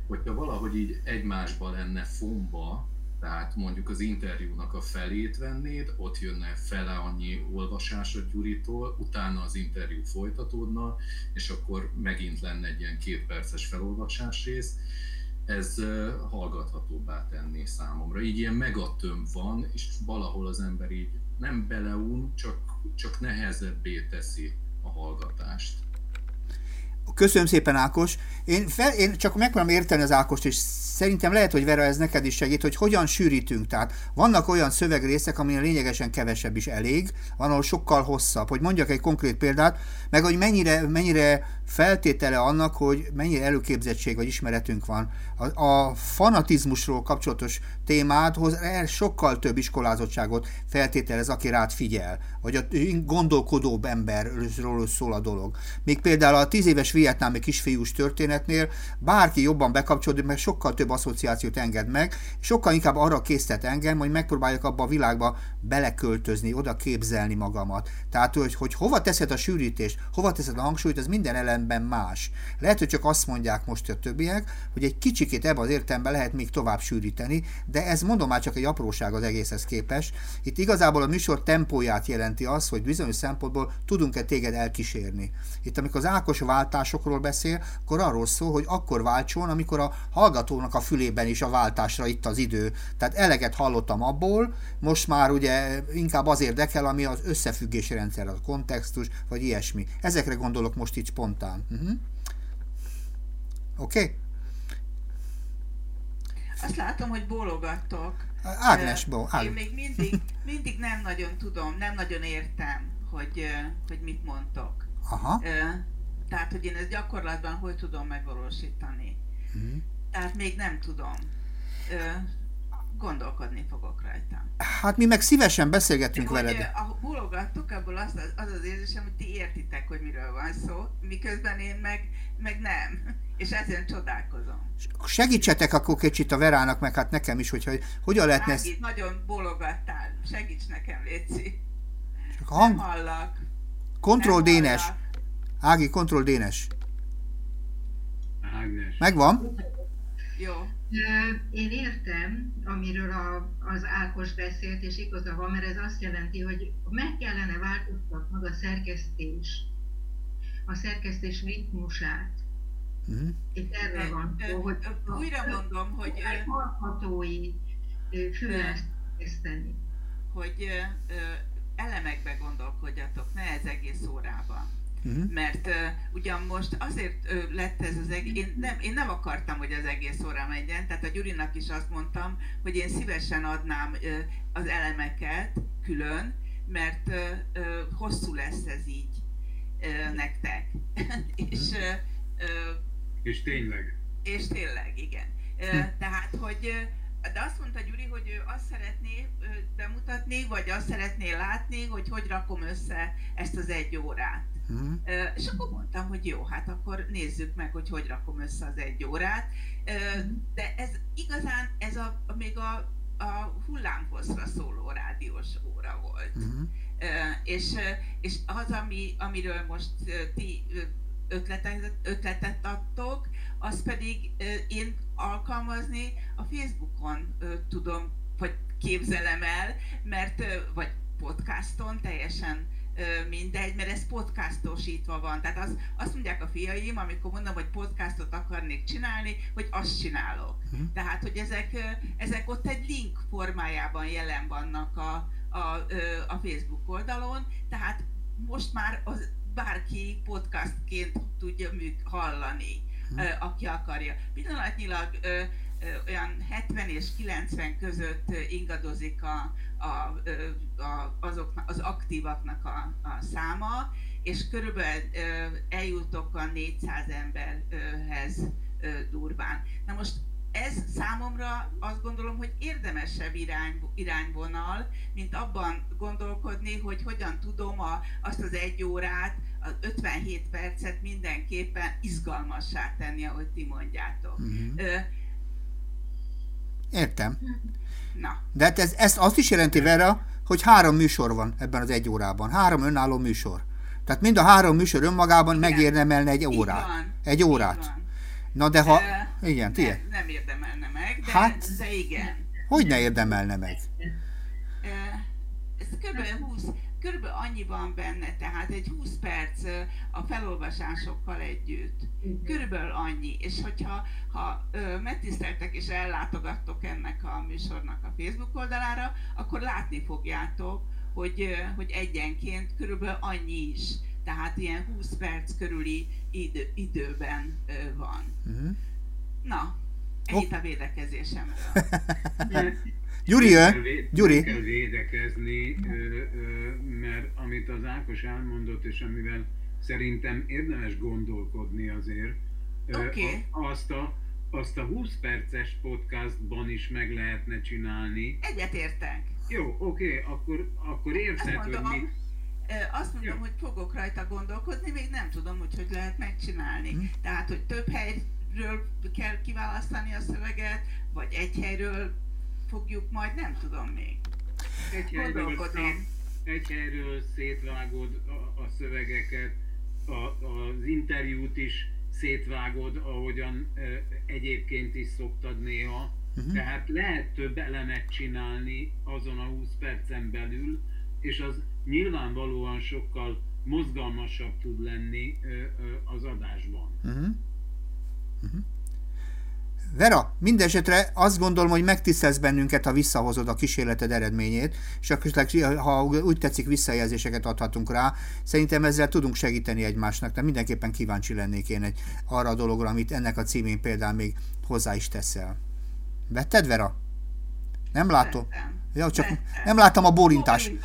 hogyha valahogy így egymásba lenne fomba, tehát mondjuk az interjúnak a felét vennéd, ott jönne fele annyi olvasás a Gyuritól, utána az interjú folytatódna, és akkor megint lenne egy ilyen két perces felolvasás rész. Ez hallgathatóbbá tenné számomra. Így ilyen megatöm van, és valahol az ember így nem beleun, csak, csak nehezebbé teszi a hallgatást. Köszönöm szépen, Ákos. Én, fel, én csak megpróbálom érteni az Ákost, és szerintem lehet, hogy Vera ez neked is segít, hogy hogyan sűrítünk. Tehát vannak olyan szövegrészek, amin lényegesen kevesebb is elég, van, ahol sokkal hosszabb. Hogy mondjak egy konkrét példát, meg hogy mennyire, mennyire feltétele annak, hogy mennyire előképzettség vagy ismeretünk van. A, a fanatizmusról kapcsolatos témádhoz sokkal több iskolázottságot feltételez, aki rád figyel, vagy a gondolkodóbb emberről szól a dolog. Még például a tíz éves vietnámi kisfiús történetnél bárki jobban bekapcsolódik, mert sokkal több asszociációt enged meg, sokkal inkább arra késztet engem, hogy megpróbáljak abba a világba beleköltözni, oda képzelni magamat. Tehát, hogy, hogy hova teszed a sűrítést, hova teszed a hangsúlyt, az minden ellenben más. Lehet, hogy csak azt mondják most a többiek, hogy egy kicsikét ebbe az értelemben lehet még tovább sűríteni, de ez mondom már csak egy apróság az egészhez képes. Itt igazából a műsor tempóját jelenti az, hogy bizonyos szempontból tudunk-e téged elkísérni. Itt amikor az Ákos váltásokról beszél, akkor arról szól, hogy akkor váltson, amikor a hallgatónak a fülében is a váltásra itt az idő. Tehát eleget hallottam abból, most már ugye inkább az érdekel, ami az összefüggési rendszer, a kontextus, vagy ilyesmi. Ezekre gondolok most itt spontán. Uh-huh. Oké? Okay? Azt látom, hogy bólogattok. Ágnes, bó. Én még mindig, mindig nem nagyon tudom, nem nagyon értem, hogy, hogy mit mondtok. Aha. Tehát, hogy én ezt gyakorlatban hogy tudom megvalósítani. Uh-huh. Tehát még nem tudom. Gondolkodni fogok rajta. Hát mi meg szívesen beszélgetünk De, veled. Hogy, a bólogattuk, abból az az, az az érzésem, hogy ti értitek, hogy miről van szó, miközben én meg, meg nem. És ezen csodálkozom. Segítsetek akkor kicsit a Verának, meg hát nekem is, hogyha hogyan lehetne ezt... nagyon bólogattál, segíts nekem, Léci. Csak a hang... Nem hallak. Kontroll Dénes. Ági, kontroll Dénes. Ágnes. Megvan? Jó. Én értem, amiről a, az Ákos beszélt, és igaza van, mert ez azt jelenti, hogy meg kellene változtatnod a szerkesztés, a szerkesztés ritmusát. Uh-huh. Itt erről van szó, hogy újra mondom, hogy hallhatói füleszteni. Hogy elemekbe gondolkodjatok, ne ez egész órában. Uh-huh. Mert uh, ugyan most azért uh, lett ez az egész, én nem, én nem akartam, hogy az egész óra menjen, tehát a Gyurinak is azt mondtam, hogy én szívesen adnám uh, az elemeket külön, mert uh, uh, hosszú lesz ez így uh, nektek. és, uh, uh, és tényleg. És tényleg, igen. Uh, tehát, hogy uh, de azt mondta Gyuri, hogy ő azt szeretné bemutatni, vagy azt szeretné látni, hogy hogy rakom össze ezt az egy órát. Uh-huh. És akkor mondtam, hogy jó, hát akkor nézzük meg, hogy hogy rakom össze az egy órát. De ez igazán, ez a, még a, a hullámhosszra szóló rádiós óra volt. Uh-huh. És, és az, ami, amiről most ti ötletet, ötletet adtok, az pedig én alkalmazni a Facebookon tudom, vagy képzelem el, mert, vagy podcaston teljesen mindegy, mert ez podcastosítva van. Tehát az, azt mondják a fiaim, amikor mondom, hogy podcastot akarnék csinálni, hogy azt csinálok. Uh-huh. Tehát, hogy ezek, ezek ott egy link formájában jelen vannak a, a, a Facebook oldalon, tehát most már az bárki podcastként tudja műk hallani, uh-huh. aki akarja. Pillanatnyilag olyan 70 és 90 között ingadozik a, a, a, azok, az aktívaknak a, a száma, és körülbelül eljutok a 400 emberhez durván. Na most ez számomra azt gondolom, hogy érdemesebb irány, irányvonal, mint abban gondolkodni, hogy hogyan tudom a, azt az egy órát, az 57 percet mindenképpen izgalmassá tenni, ahogy ti mondjátok. Uh-huh. Értem. Na. De hát ez, ezt azt is jelenti Vera, hogy három műsor van ebben az egy órában. Három önálló műsor. Tehát mind a három műsor önmagában megérdemelne egy órát. Egy órát. Na de ha... Uh, igen, tiéd. Nem, nem érdemelne meg, de, hát, de igen. Hogy ne érdemelne meg? Ez kb. 20, Körülbelül annyi van benne, tehát egy 20 perc a felolvasásokkal együtt. Körülbelül annyi. És hogyha ha megtiszteltek és ellátogattok ennek a műsornak a Facebook oldalára, akkor látni fogjátok, hogy, hogy egyenként körülbelül annyi is. Tehát ilyen 20 perc körüli idő, időben van. Uh-huh. Na, ennyit oh. a védekezésemről. Gyuri, Gyuri. Kell védekezni, mert amit az Ákos elmondott, és amivel szerintem érdemes gondolkodni azért, okay. azt, a, azt a 20 perces podcastban is meg lehetne csinálni. Egyetértek. Jó, oké, okay, akkor, akkor érzed, hogy mit... Azt mondom, Jó. hogy fogok rajta gondolkodni, még nem tudom, hogy hogy lehet megcsinálni. Hm. Tehát, hogy több helyről kell kiválasztani a szöveget, vagy egy helyről fogjuk majd, nem tudom még. Egy helyről, egy helyről szétvágod a, a szövegeket, a, az interjút is szétvágod, ahogyan e, egyébként is szoktad néha. Uh-huh. Tehát lehet több elemet csinálni azon a 20 percen belül, és az nyilvánvalóan sokkal mozgalmasabb tud lenni ö, ö, az adásban. Uh-huh. Uh-huh. Vera, mindesetre azt gondolom, hogy megtisztelsz bennünket, ha visszahozod a kísérleted eredményét, és akkor ha úgy tetszik, visszajelzéseket adhatunk rá. Szerintem ezzel tudunk segíteni egymásnak, de mindenképpen kíváncsi lennék én egy arra a dologra, amit ennek a címén például még hozzá is teszel. Vetted, Vera? Nem látom. Ja, csak nem láttam a bólintást.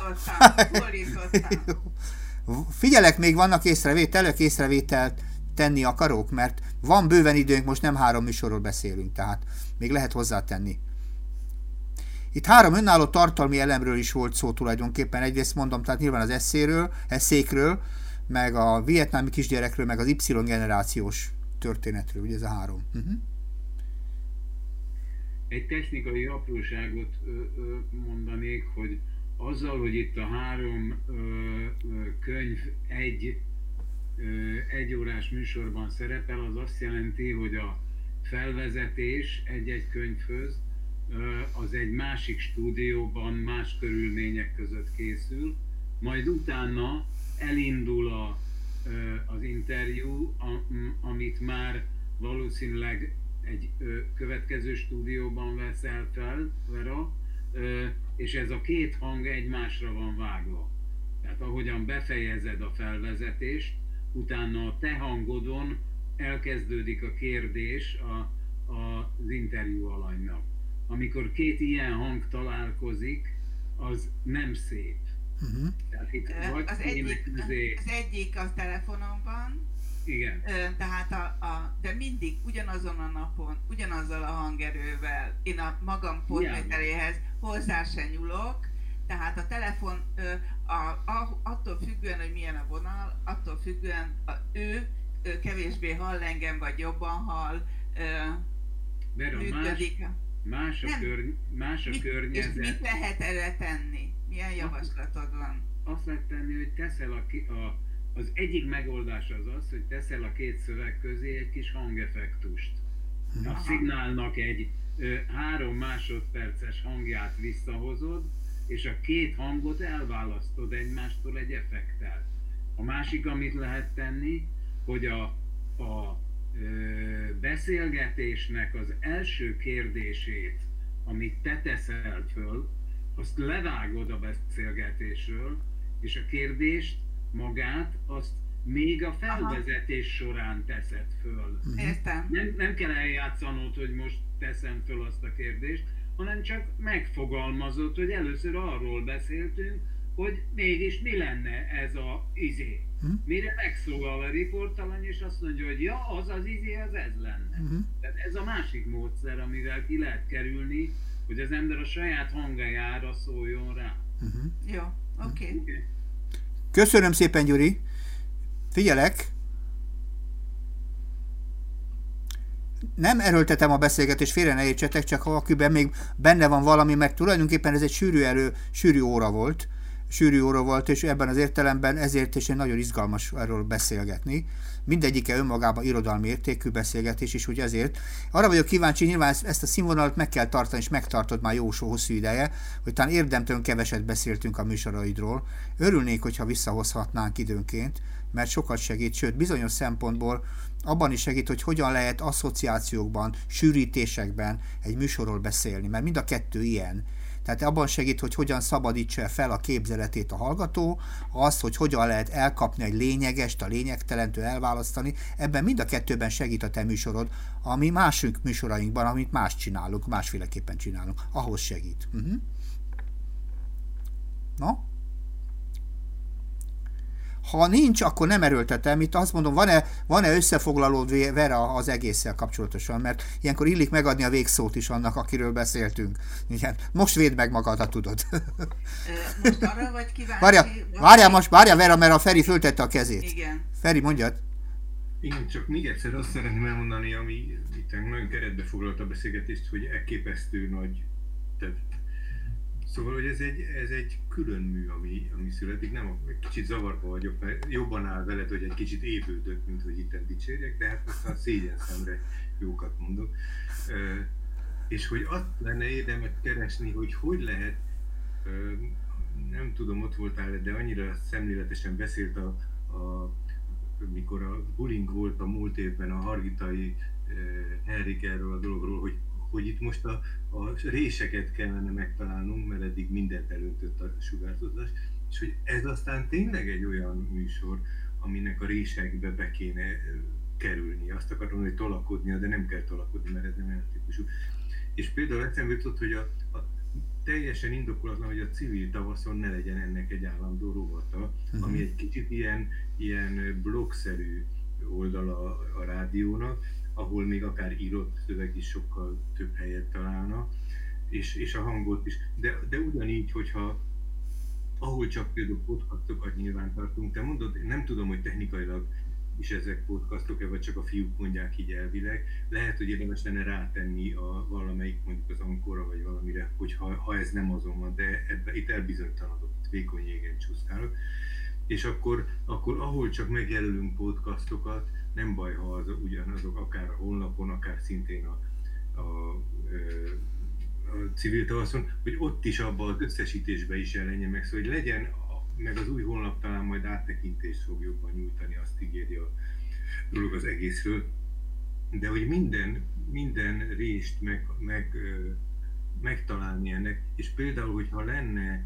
Figyelek, még vannak észrevételek, észrevételt tenni akarok, mert van bőven időnk, most nem három műsorról beszélünk, tehát még lehet hozzátenni. Itt három önálló tartalmi elemről is volt szó tulajdonképpen. Egyrészt mondom, tehát nyilván az eszéről, eszékről, meg a vietnámi kisgyerekről, meg az Y generációs történetről, ugye ez a három. Uh-huh. Egy technikai apróságot mondanék, hogy azzal, hogy itt a három könyv egy egy órás műsorban szerepel, az azt jelenti, hogy a felvezetés egy-egy könyvhöz az egy másik stúdióban, más körülmények között készül, majd utána elindul a, az interjú, amit már valószínűleg egy következő stúdióban veszel fel, Vera, és ez a két hang egymásra van vágva. Tehát ahogyan befejezed a felvezetést, utána a te hangodon elkezdődik a kérdés a, a, az interjú alanynak. Amikor két ilyen hang találkozik, az nem szép. Uh-huh. Tehát itt vagy az, egyik, az egyik a telefonomban, Igen. Tehát a, a, de mindig ugyanazon a napon, ugyanazzal a hangerővel, én a magam portmételéhez hozzá se nyúlok, tehát a telefon a, a, attól függően, hogy milyen a vonal, attól függően a, ő, ő kevésbé hall engem, vagy jobban hall, de működik. Más, más, a, kör, más a mit, környezet. És mit lehet erre tenni? Milyen javaslatod van? Azt lehet tenni, hogy teszel a, a az egyik megoldás az az, hogy teszel a két szöveg közé egy kis hangeffektust. A szignálnak egy ö, három másodperces hangját visszahozod, és a két hangot elválasztod egymástól egy effektel. A másik, amit lehet tenni, hogy a, a ö, beszélgetésnek az első kérdését, amit te teszel föl, azt levágod a beszélgetésről, és a kérdést magát, azt még a felvezetés Aha. során teszed föl. Mhm. Értem. Nem, nem kell eljátszanod, hogy most teszem föl azt a kérdést, hanem csak megfogalmazod, hogy először arról beszéltünk, hogy mégis mi lenne ez a izé. Uh-huh. Mire megszólal a riportalany, és azt mondja, hogy ja, az az izé, az ez lenne. Uh-huh. Tehát ez a másik módszer, amivel ki lehet kerülni, hogy az ember a saját hangjára szóljon rá. Uh-huh. Jó, oké. Okay. Okay. Köszönöm szépen, Gyuri. Figyelek. Nem erőltetem a beszélgetést, félre ne értsetek, csak ha akiben még benne van valami, mert tulajdonképpen ez egy sűrű elő, sűrű óra volt, sűrű óra volt, és ebben az értelemben ezért is nagyon izgalmas erről beszélgetni mindegyike önmagában irodalmi értékű beszélgetés is, úgy ezért. Arra vagyok kíváncsi, nyilván ezt a színvonalat meg kell tartani, és megtartod már jó hosszú ideje, hogy talán érdemtelen keveset beszéltünk a műsoraidról. Örülnék, hogyha visszahozhatnánk időnként, mert sokat segít, sőt bizonyos szempontból abban is segít, hogy hogyan lehet asszociációkban, sűrítésekben egy műsorról beszélni, mert mind a kettő ilyen tehát abban segít, hogy hogyan szabadítsa fel a képzeletét a hallgató, az, hogy hogyan lehet elkapni egy lényegest, a lényegtelentől elválasztani, ebben mind a kettőben segít a te műsorod, ami másunk műsorainkban, amit más csinálunk, másféleképpen csinálunk, ahhoz segít. Uh-huh. No? Ha nincs, akkor nem erőltetem. Itt azt mondom, van-e, van-e összefoglalód Vera az egésszel kapcsolatosan, mert ilyenkor illik megadni a végszót is annak, akiről beszéltünk. Igen. Most védd meg magad, ha tudod. Most arra vagy kíváncsi? Várja, várjál most, várja Vera, mert a Feri föltette a kezét. Igen. Feri, mondjad. Igen, csak még egyszer azt szeretném elmondani, ami itt nagyon keretbe foglalta a beszélgetést, hogy elképesztő nagy tehát Szóval, hogy ez egy, ez egy külön mű, ami, ami születik. Nem, kicsit zavarba vagyok, mert jobban áll veled, hogy egy kicsit évődök, mint hogy itt dicsérjek, de hát most a szégyen szemre jókat mondok. És hogy azt lenne érdemet keresni, hogy hogy lehet, nem tudom, ott voltál, de annyira szemléletesen beszélt a, a mikor a bullying volt a múlt évben a Hargitai Henrik erről a dologról, hogy hogy itt most a, a réseket kellene megtalálnunk, mert eddig mindent elöntött a sugárzódás, és hogy ez aztán tényleg egy olyan műsor, aminek a résekbe be kéne kerülni. Azt akarom, hogy tolakodnia, de nem kell tolakodni, mert ez nem olyan típusú. És például eszembe jutott, hogy a, a teljesen indokolatlan, hogy a civil tavaszon ne legyen ennek egy állandó rovata, uh-huh. ami egy kicsit ilyen, ilyen blogszerű oldala a rádiónak, ahol még akár írott szöveg is sokkal több helyet találna, és, és a hangot is. De, de ugyanígy, hogyha ahol csak például podcastokat nyilvántartunk, te mondod, én nem tudom, hogy technikailag is ezek podcastok-e, vagy csak a fiúk mondják így elvileg. Lehet, hogy érdemes lenne rátenni a valamelyik, mondjuk az ankora, vagy valamire, hogyha ha ez nem azon van, de ebbe, itt elbizonytalanodok, itt vékony jégen csúszkálok. És akkor, akkor ahol csak megjelölünk podcastokat, nem baj, ha az ugyanazok, akár a honlapon, akár szintén a, a, a civil tavaszon, hogy ott is abban az összesítésbe is jelenjen meg, szóval hogy legyen, meg az új honlap talán majd áttekintést fog jobban nyújtani, azt ígéri a dolog az egészről, de hogy minden, minden részt meg, meg, megtalálni ennek, és például, hogyha lenne,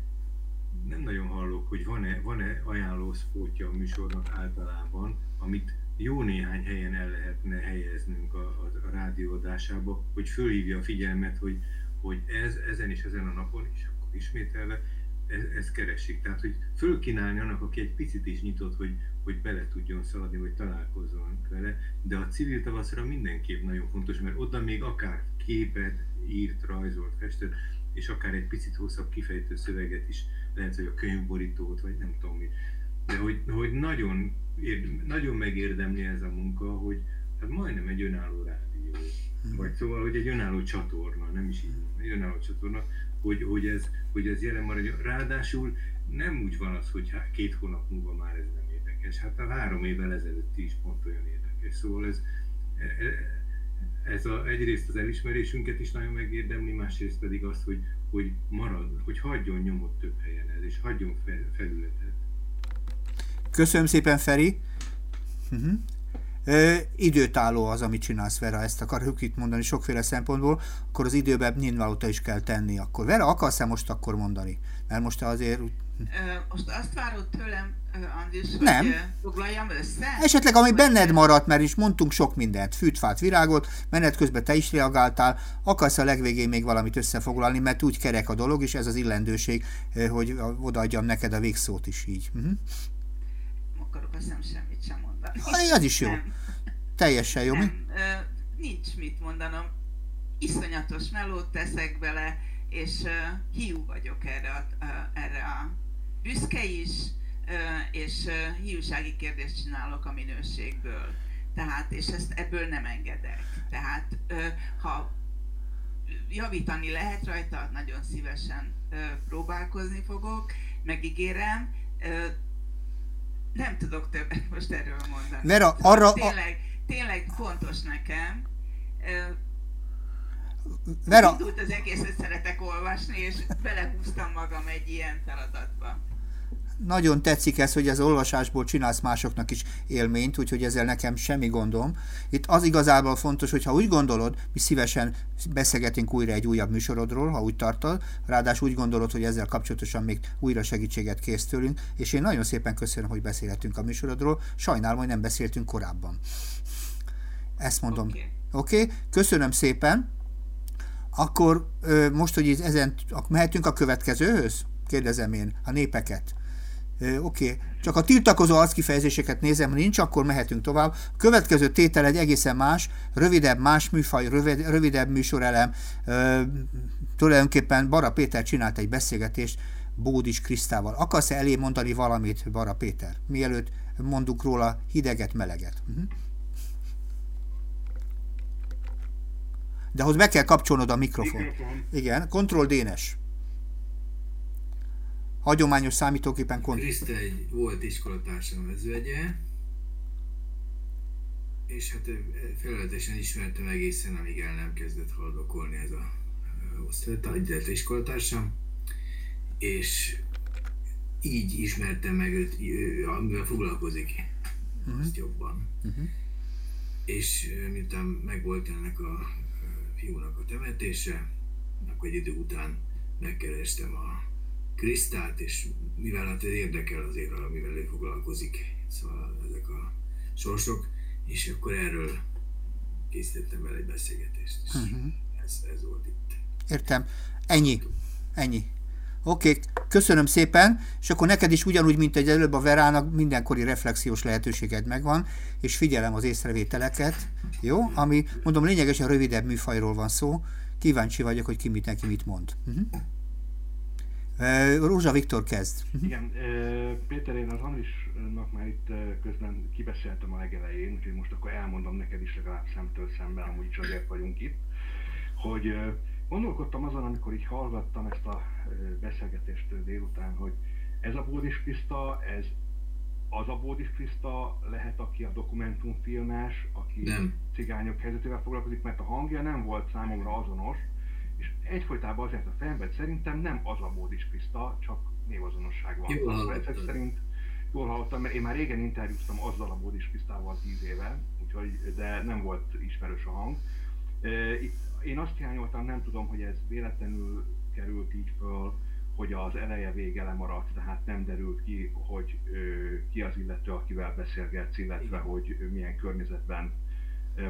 nem nagyon hallok, hogy van-e, van-e ajánlószpótja a műsornak általában, amit jó néhány helyen el lehetne helyeznünk a, a, a rádióadásába, hogy fölhívja a figyelmet, hogy, hogy ez, ezen és ezen a napon, és akkor ismételve, ez, ez keresik. Tehát, hogy fölkínálni annak, aki egy picit is nyitott, hogy, hogy bele tudjon szaladni, vagy találkozzon vele, de a civil tavaszra mindenképp nagyon fontos, mert oda még akár képet írt, rajzolt, festett, és akár egy picit hosszabb kifejtő szöveget is, lehet, hogy a könyvborítót, vagy nem tudom mit. De hogy, hogy nagyon, nagyon megérdemli ez a munka, hogy hát majdnem egy önálló rádió. Vagy szóval, hogy egy önálló csatorna, nem is így, egy önálló csatorna, hogy, hogy, ez, hogy ez jelen maradjon. Ráadásul nem úgy van az, hogy hát két hónap múlva már ez nem érdekes. Hát a három évvel ezelőtt is pont olyan érdekes. Szóval ez, e, e, ez a, egyrészt az elismerésünket is nagyon megérdemli, másrészt pedig az, hogy, hogy marad, hogy hagyjon nyomot több helyen ez, és hagyjon fel, felületet. Köszönöm szépen, Feri. Uh-huh. Ö, időtálló az, amit csinálsz, Vera, ezt akarjuk itt mondani sokféle szempontból, akkor az időben nyilvánvalóta is kell tenni. Akkor Vera, akarsz-e most akkor mondani? Mert most azért... Most azt várod tőlem, Andis, Nem. hogy foglaljam össze? Esetleg, ami benned maradt, mert is mondtunk sok mindent, fűtfát, virágot, menet közben te is reagáltál, akarsz a legvégén még valamit összefoglalni, mert úgy kerek a dolog, és ez az illendőség, hogy odaadjam neked a végszót is így. Uh-huh. Hiszem semmit sem mondani. Az is jó. Nem. Teljesen jó. Mi? Nem, ö, nincs mit mondanom. Iszonyatos melót teszek bele, és hiú vagyok erre a, erre a büszke is, és uh, hiúsági kérdést csinálok a minőségből. Tehát, és ezt ebből nem engedek. Tehát, ha javítani lehet rajta, nagyon szívesen próbálkozni fogok, megígérem. Nem tudok többet most erről mondani. Vera, arra... Tényleg, tényleg fontos nekem. Vera, Indult az egész, hogy szeretek olvasni, és belehúztam magam egy ilyen feladatba. Nagyon tetszik ez, hogy az olvasásból csinálsz másoknak is élményt, úgyhogy ezzel nekem semmi gondom. Itt az igazából fontos, hogy ha úgy gondolod, mi szívesen beszélgetünk újra egy újabb műsorodról, ha úgy tartod, ráadásul úgy gondolod, hogy ezzel kapcsolatosan még újra segítséget kész tőlünk, és én nagyon szépen köszönöm, hogy beszélhetünk a műsorodról. Sajnálom, hogy nem beszéltünk korábban. Ezt mondom. Oké, Oké. okay? köszönöm szépen. Akkor most, hogy ezen mehetünk a következőhöz? Kérdezem én, a népeket. Oké, okay. csak a tiltakozó arckifejezéseket nézem, nincs, akkor mehetünk tovább. A következő tétel egy egészen más, rövidebb, más műfaj, rövid, rövidebb műsorelem. Ö, tulajdonképpen Bara Péter csinált egy beszélgetést Bódis Krisztával. Akarsz-e elé mondani valamit, Bara Péter? Mielőtt mondunk róla hideget, meleget. Uh-huh. De ahhoz be kell kapcsolnod a mikrofon. Mikrofon. Igen, Ctrl D-nes. Hagyományos számítógépen kontroll. Kriszta egy volt iskolatársam vezőegye, és hát felületesen ismertem egészen, amíg el nem kezdett haldokolni ez a osztálytárs, iskolatársam, és így ismertem meg őt, amivel foglalkozik, azt jobban. Uh-huh. És miután megvolt ennek a fiúnak a temetése, akkor egy idő után megkerestem a Krisztát, és mivel hát érdekel azért, amivel ő foglalkozik, szóval ezek a sorsok, és akkor erről készítettem vele egy beszélgetést, és Uh-huh. ez, ez volt itt. Értem. Ennyi. Ennyi. Oké, okay. köszönöm szépen, és akkor neked is ugyanúgy, mint egy előbb a Verának, mindenkori reflexiós lehetőséged megvan, és figyelem az észrevételeket, jó? Ami, mondom, lényegesen rövidebb műfajról van szó, kíváncsi vagyok, hogy ki mit neki mit mond. Uh-huh. Rózsa Viktor kezd. Uh-huh. Igen, Péter, én az Andrisnak már itt közben kibeszéltem a legelején, úgyhogy most akkor elmondom neked is legalább szemtől szemben, amúgy is azért vagyunk itt, hogy gondolkodtam azon, amikor így hallgattam ezt a beszélgetést délután, hogy ez a Bódis ez az a Bódis lehet, aki a dokumentumfilmes, aki Nem. cigányok helyzetével foglalkozik, mert a hangja nem volt számomra azonos, egyfolytában azért a fejemben hogy szerintem nem az a Bódis Kriszta, csak névazonosság van. Jól ezek szerint jól hallottam, mert én már régen interjúztam azzal a Bódis Krisztával 10 éve, úgyhogy, de nem volt ismerős a hang. Itt én azt hiányoltam, nem tudom, hogy ez véletlenül került így föl, hogy az eleje vége lemaradt, tehát nem derült ki, hogy ö, ki az illető, akivel beszélgetsz, illetve hogy ö, milyen környezetben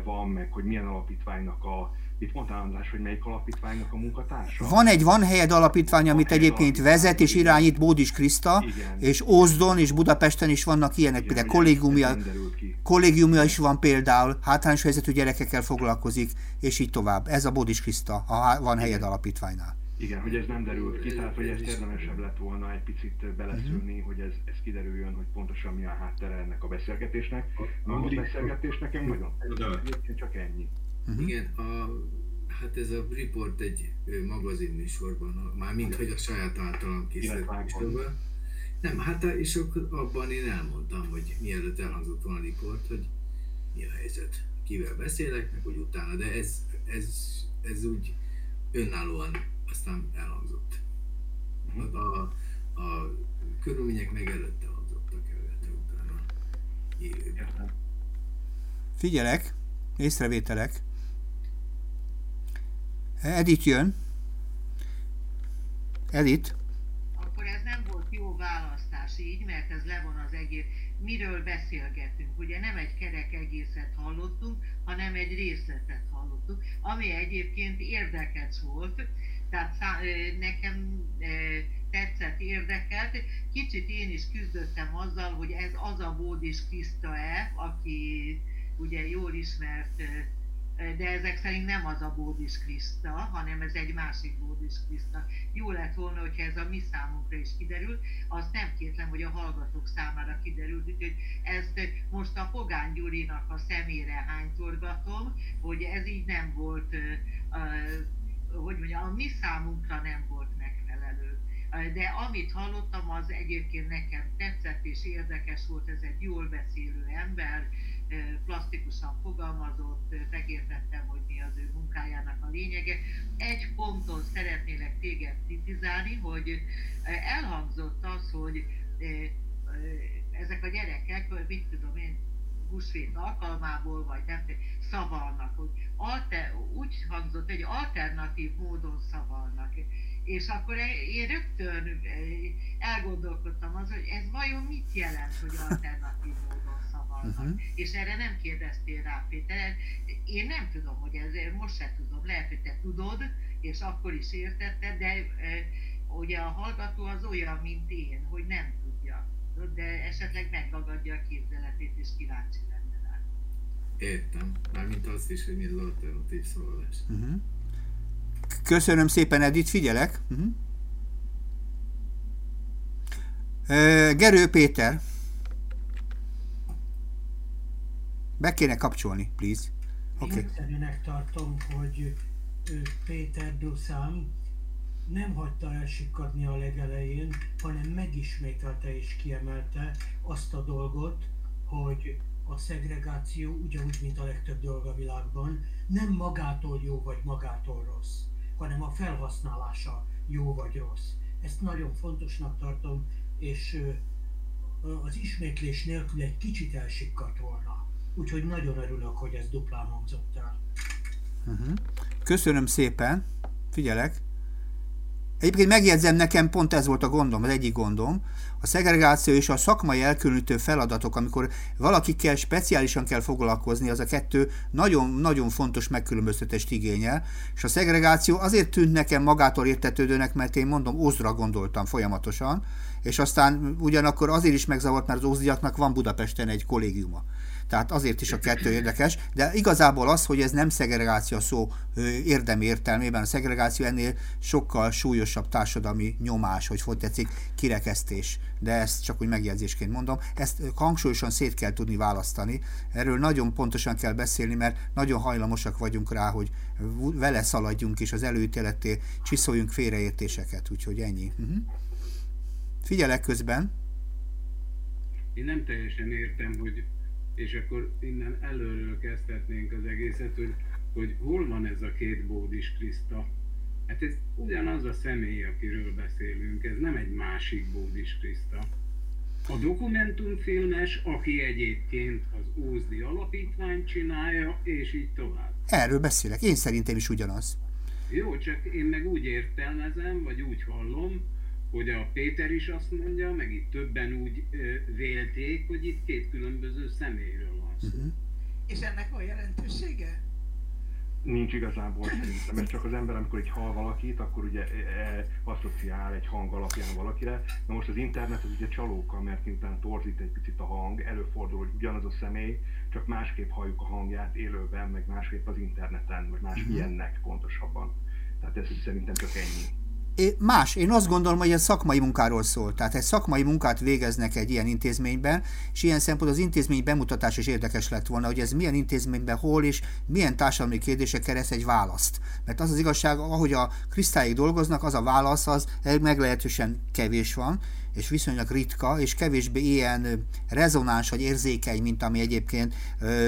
van, meg hogy milyen alapítványnak a Itt mondta András, hogy melyik alapítványnak a munkatársa? Van egy Van Helyed alapítvány, amit Van egyébként Helyed vezet és alapítvány, irányít Bódis Kriszta, Igen. és Ózdon és Budapesten is vannak ilyenek, Igen, például ki. kollégiumja is van például, hátrányos helyzetű gyerekekkel foglalkozik, és így tovább. Ez a Bódis Kriszta, a Van Helyed alapítványnál. Igen, hogy ez nem derült ki, tehát hogy ezt érdemesebb lett volna egy picit beleszülni, hogy ez, ez kiderüljön, hogy pontosan mi a háttere ennek a beszélgetésnek. A Andri- beszélgetés nekem nagyon csak ennyi. Mhm. Igen, a, hát ez a report egy ö, magazinműsorban, már mint hogy a saját általam készített műsorban. Nem, hát és akkor abban én elmondtam, hogy mielőtt elhangzott volna a report, hogy mi a helyzet, kivel beszélek, meg hogy utána, de ez, ez, ez úgy önállóan aztán elhangzott. A, a, a körülmények meg előtte hangzottak el, illetve utána élőben. Figyelek, észrevételek. Edith jön. Edith, akkor ez nem volt jó választás így, mert ez levon az egész. Miről beszélgetünk? Ugye nem egy kerek egészet hallottunk, hanem egy részletet hallottunk, ami egyébként érdekes volt, tehát nekem tetszett, érdekelt. Kicsit én is küzdöttem azzal, hogy ez az a Bódis Kriszta-e, aki ugye jól ismert de ezek szerint nem az a Bódis Kriszta, hanem ez egy másik Bódis Kriszta. Jó lett volna, hogyha ez a mi számunkra is kiderül, azt nem kétlem, hogy a hallgatók számára kiderült, úgyhogy ezt most a Pogány Gyurinak a szemére hánytorgatom, hogy ez így nem volt, hogy mondjam, a mi számunkra nem volt megfelelő. De amit hallottam, az egyébként nekem tetszett és érdekes volt, ez egy jól beszélő ember, plastikusan fogalmazott, megértettem, hogy mi az ő munkájának a lényege. Egy ponton szeretnélek téged kritizálni, hogy elhangzott az, hogy ezek a gyerekek, mit tudom én, húsvét alkalmából, vagy nem szavalnak, hogy alter, úgy hangzott, hogy alternatív módon szavalnak. És akkor én rögtön elgondolkodtam az, hogy ez vajon mit jelent, hogy alternatív módon szavalnak. Mhm. És erre nem kérdeztél rá, Péter. Én nem tudom, hogy ez, most se tudom, lehet, hogy te tudod, és akkor is értetted, de eh, ugye a hallgató az olyan, mint én, hogy nem tudja. De esetleg megragadja a képzeletét, és kíváncsi lenne rá. Értem. Mármint azt is, hogy mi az alternatív szólás. uh-huh. köszönöm szépen Edith, figyelek. Uh-huh. Gerő Péter. Be kéne kapcsolni, please. Oké. Én egyszerűnek tartom, hogy Péter Duszám nem hagyta elsikadni a legelején, hanem megismételte és kiemelte azt a dolgot, hogy a szegregáció ugyanúgy, mint a legtöbb dolog a világban, nem magától jó vagy magától rossz, hanem a felhasználása jó vagy rossz. Ezt nagyon fontosnak tartom, és az ismétlés nélkül egy kicsit elsikkadt volna. Úgyhogy nagyon örülök, hogy ez duplán hangzott el. Uh-huh. Köszönöm szépen. Figyelek. Egyébként megjegyzem, nekem pont ez volt a gondom, az egyik gondom. A szegregáció és a szakmai elkülönítő feladatok, amikor valakikkel speciálisan kell foglalkozni, az a kettő nagyon-nagyon fontos megkülönböztetést igényel, és a szegregáció azért tűnt nekem magától értetődőnek, mert én mondom, Ózra gondoltam folyamatosan, és aztán ugyanakkor azért is megzavart, mert az ózdiaknak van Budapesten egy kollégiuma. Tehát azért is a kettő érdekes, de igazából az, hogy ez nem szegregáció szó érdemi értelmében, a szegregáció ennél sokkal súlyosabb társadalmi nyomás, hogy hogy tetszik, kirekesztés. De ezt csak úgy megjegyzésként mondom, ezt hangsúlyosan szét kell tudni választani. Erről nagyon pontosan kell beszélni, mert nagyon hajlamosak vagyunk rá, hogy vele szaladjunk, és az előítéleté csiszoljunk félreértéseket, úgyhogy ennyi. Uh-huh. Figyelek közben. Én nem teljesen értem, hogy és akkor innen előről kezdhetnénk az egészet, hogy, hogy hol van ez a két bódis Kriszta. Hát ez ugyanaz a személy, akiről beszélünk, ez nem egy másik bódis Kriszta. A dokumentumfilmes, aki egyébként az Ózdi Alapítvány csinálja, és így tovább. Erről beszélek. Én szerintem is ugyanaz. Jó, csak én meg úgy értelmezem, vagy úgy hallom, hogy a Péter is azt mondja, meg itt többen úgy ö, vélték, hogy itt két különböző személyről van szó. Uh-huh. És ennek van jelentősége? nincs igazából szerintem, mert csak az ember, amikor egy hal valakit, akkor ugye e, e, asszociál egy hang alapján valakire. Na most az internet az ugye csalóka, mert miután torzít egy picit a hang, előfordul, hogy ugyanaz a személy, csak másképp halljuk a hangját élőben, meg másképp az interneten, vagy más uh-huh. ilyennek pontosabban. Tehát ez szerintem csak ennyi más. Én azt gondolom, hogy ez szakmai munkáról szól. Tehát egy szakmai munkát végeznek egy ilyen intézményben, és ilyen szempont az intézmény bemutatás is érdekes lett volna, hogy ez milyen intézményben, hol és milyen társadalmi kérdések kereszt egy választ. Mert az az igazság, ahogy a kristályok dolgoznak, az a válasz az meglehetősen kevés van, és viszonylag ritka, és kevésbé ilyen rezonáns vagy érzékeny, mint ami egyébként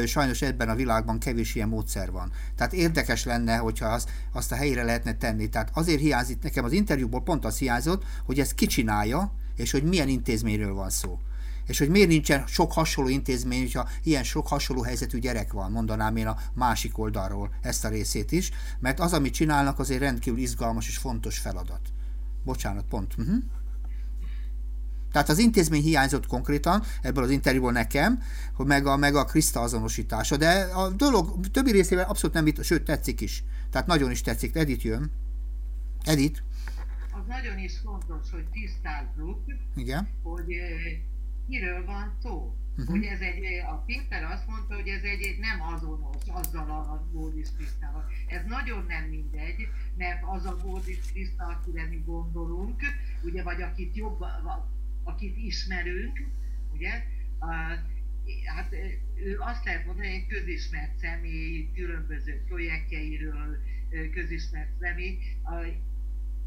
sajnos ebben a világban kevés ilyen módszer van. Tehát érdekes lenne, hogyha azt, azt a helyre lehetne tenni. Tehát azért hiányzik nekem az interjúból pont az hiányzott, hogy ezt kicsinálja, és hogy milyen intézményről van szó. És hogy miért nincsen sok hasonló intézmény, hogyha ilyen sok hasonló helyzetű gyerek van, mondanám én a másik oldalról ezt a részét is, mert az, amit csinálnak, azért rendkívül izgalmas és fontos feladat. Bocsánat, pont. Uh-huh. Tehát az intézmény hiányzott konkrétan ebből az interjúból nekem, hogy meg a, meg a Krista azonosítása, de a dolog többi részével abszolút nem, sőt tetszik is. Tehát nagyon is tetszik. Edith jön. Edith. Az nagyon is fontos, hogy tisztázzuk, Igen. hogy miről van szó. Uh-huh. Hogy ez egy, a Péter azt mondta, hogy ez egy nem azonos azzal a Bódis Krisztával. Ez nagyon nem mindegy, mert az a Bódis Kriszta, akire mi gondolunk, ugye, vagy akit jobban, akit ismerünk, ugye, hát ő azt lehet mondani, hogy egy közismert személy, különböző projektjeiről közismert személy.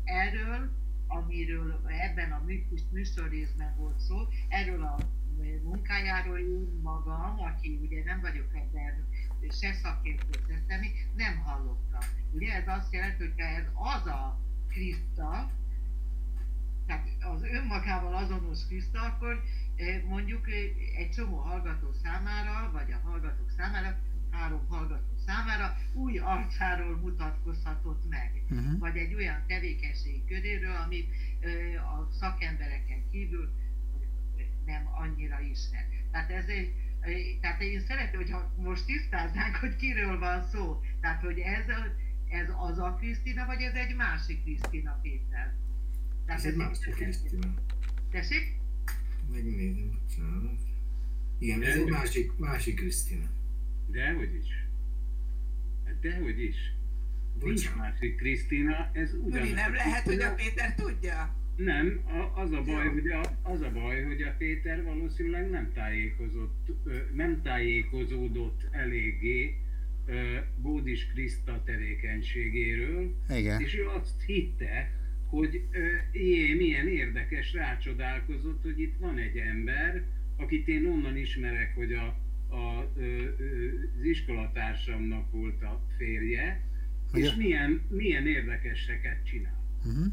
Erről, amiről ebben a műsorrészben volt szó, erről a munkájáról én magam, aki ugye nem vagyok ebben se szakértő, se személy, nem hallottam. Ugye ez azt jelenti, hogy ez az a Kriszta, tehát az önmagával azonos Kriszta, akkor eh, mondjuk eh, egy csomó hallgató számára, vagy a hallgatók számára, három hallgató számára új arcáról mutatkozhatott meg. Uh-huh. Vagy egy olyan tevékenység köréről, amit eh, a szakembereken kívül nem annyira ismer. Tehát ez egy, tehát én szeretném, hogyha most tisztáznánk, hogy kiről van szó. Tehát, hogy ez, ez az a Krisztina, vagy ez egy másik Krisztina Péter. Ez egy másik Krisztina. Tessék? Megnézem, bocsánat. Igen, ez egy másik, másik Krisztina. Dehogy is. Hát dehogy is. Nincs másik Krisztina, ez ugyanaz. nem lehet, hogy a Péter tudja? Nem, a, az, a baj, hogy a, az a baj, hogy a Péter valószínűleg nem tájékozott, nem tájékozódott eléggé Bódis Kriszta tevékenységéről, Igen. és ő azt hitte, hogy jé, milyen érdekes, rácsodálkozott, hogy itt van egy ember, akit én onnan ismerek, hogy a, a, az iskolatársamnak volt a férje, hogy és milyen, milyen érdekeseket csinál. Uh-huh.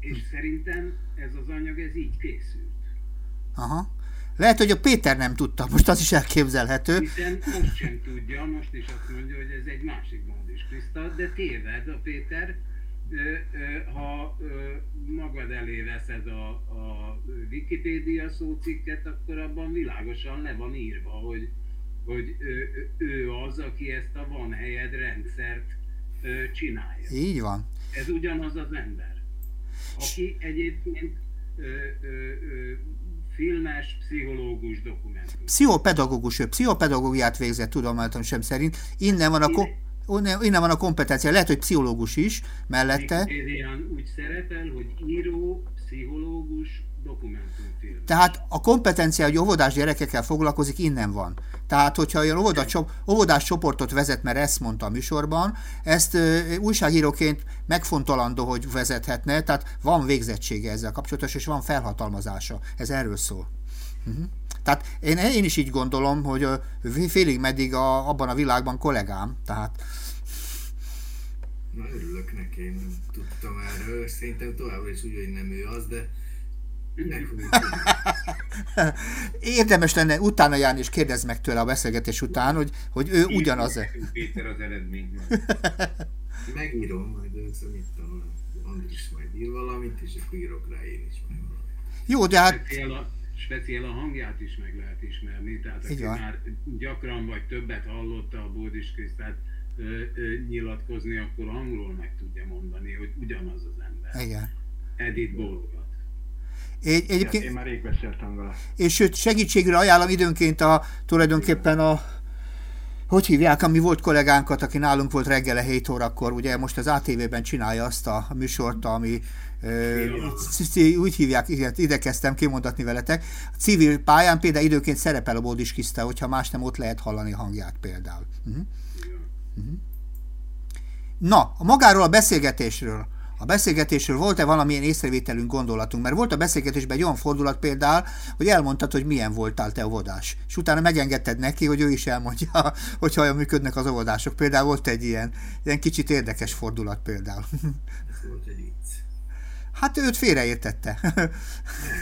És szerintem ez az anyag, ez így készült. Aha. Lehet, hogy a Péter nem tudta, most az is elképzelhető. Hiszen most sem tudja, most is azt mondja, hogy ez egy másik Módis Kriszta, de téved a Péter, ha magad elé veszed a, a Wikipédia szócikket, akkor abban világosan le van írva, hogy, hogy ő az, aki ezt a van helyed rendszert csinálja. Így van. Ez ugyanaz az ember, aki egyébként ö, ö, ö, filmes, pszichológus, dokumentum. Pszichopedagógus, ő pszichopedagógiát végzett tudomásom sem szerint. Innen van a... Ko- innen van a kompetencia. Lehet, hogy pszichológus is mellette. Wikipédián úgy szerepel, hogy író, pszichológus, dokumentumfilm. Tehát a kompetencia, hogy óvodás gyerekekkel foglalkozik, innen van. Tehát, hogyha olyan óvodás, óvodás csoportot vezet, mert ezt mondta a műsorban, ezt ö, újságíróként megfontolandó, hogy vezethetne, tehát van végzettsége ezzel kapcsolatos, és van felhatalmazása. Ez erről szól. Uh-huh. Tehát én, én is így gondolom, hogy félig meddig a, abban a világban kollégám, tehát... Na örülök neki, én nem tudtam erről, szerintem továbbra is úgy, hogy nem ő az, de Érdemes lenne utána járni és kérdezz meg tőle a beszélgetés után, hogy, hogy ő ugyanaz-e. Péter az eredmény. Megírom, majd őször mit tudom, Andris majd ír valamit, és akkor írok rá én is majd valamit. Jó, de hát speciál a hangját is meg lehet ismerni, tehát aki már gyakran vagy többet hallotta a Bódis Krisztát, nyilatkozni, akkor angolul meg tudja mondani, hogy ugyanaz az ember. Igen. Edith Bólogat. Egy, egyébként, én már rég beszéltem vele. És sőt, segítségre ajánlom időnként a, tulajdonképpen a, hogy hívják, ami volt kollégánkat, aki nálunk volt reggel 7 órakor, ugye most az ATV-ben csinálja azt a műsort, ami úgy hívják, igen, ide kezdtem kimondatni veletek. A civil pályán például időnként szerepel a Bódis Kiszta, hogyha más nem, ott lehet hallani hangját például. Uh-huh. Uh-huh. Na, magáról a beszélgetésről. A beszélgetésről volt-e valamilyen észrevételünk, gondolatunk? Mert volt a beszélgetésben egy olyan fordulat például, hogy elmondtad, hogy milyen voltál te óvodás. És utána megengedted neki, hogy ő is elmondja, hogy olyan működnek az óvodások. Például volt egy ilyen, ilyen kicsit érdekes fordulat például. Ez volt egy. Hát őt félreértette. Nem,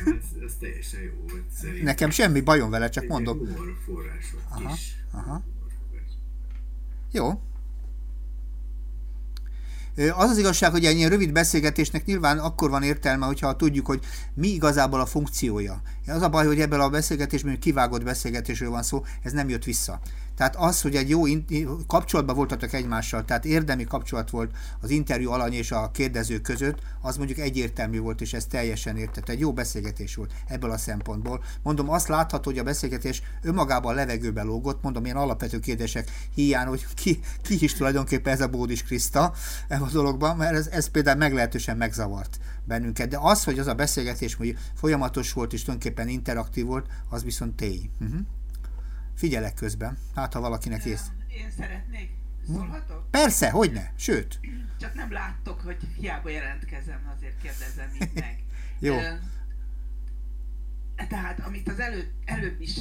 ez, ez teljesen jó volt szerintem. Nekem semmi bajom vele, csak mondom. források aha, is. Aha. Jó. Az az igazság, hogy egy ilyen rövid beszélgetésnek nyilván akkor van értelme, hogyha tudjuk, hogy mi igazából a funkciója. Az a baj, hogy ebből a beszélgetésben kivágott beszélgetésről van szó, ez nem jött vissza. Tehát az, hogy egy jó kapcsolatban voltatok egymással, tehát érdemi kapcsolat volt az interjú alany és a kérdező között, az mondjuk egyértelmű volt, és ez teljesen értett. Egy jó beszélgetés volt ebből a szempontból. Mondom, azt látható, hogy a beszélgetés önmagában a levegőbe lógott, mondom, ilyen alapvető kérdések hiány, hogy ki, ki is tulajdonképpen ez a Bódis Kriszta ebben a dologban, mert ez, ez például meglehetősen megzavart bennünket. De az, hogy az a beszélgetés hogy folyamatos volt és tulajdonképpen interaktív volt, az viszont tény. Uh-huh. Figyelek közben, hát ha valakinek ész. Én szeretnék. Szólhatok? Persze, hogy ne, sőt. Csak nem láttok, hogy hiába jelentkezem, azért kérdezem így meg. Jó. Tehát, amit az elő, előbb is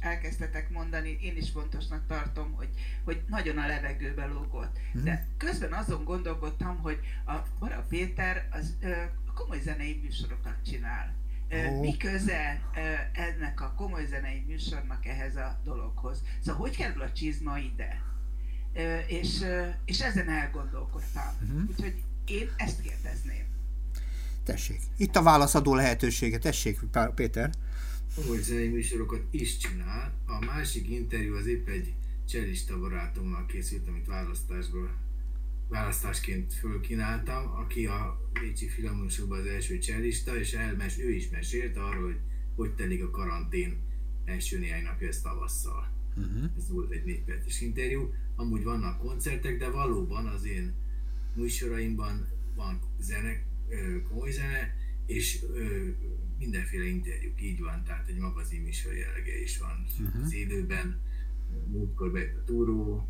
elkezdtetek mondani, én is fontosnak tartom, hogy, hogy nagyon a levegőbe lógott. Hmm. De közben azon gondolkodtam, hogy a Bara Péter az ö, komoly zenei műsorokat csinál. Oh. Mi köze ennek a komoly zenei műsornak ehhez a dologhoz? Szóval hogy kerül a csizma ide? És, és ezen elgondolkodtam. Uh-huh. Úgyhogy én ezt kérdezném. Tessék. Itt a válaszadó lehetősége. Tessék, Péter. Komoly zenei műsorokat is csinál. A másik interjú az épp egy cselista barátommal készült, amit választásból választásként fölkínáltam, aki a Bécsi Filharmoniusokban az első cellista, és elmes, ő is mesélt arról, hogy hogy telik a karantén első néhány napja ezt tavasszal. Uh-huh. Ez volt egy négy perces interjú. Amúgy vannak koncertek, de valóban az én műsoraimban van zene, komoly zene, és ö, mindenféle interjúk, így van, tehát egy magazin műsor jellege is van uh-huh. az élőben. Múltkor bejött a túró,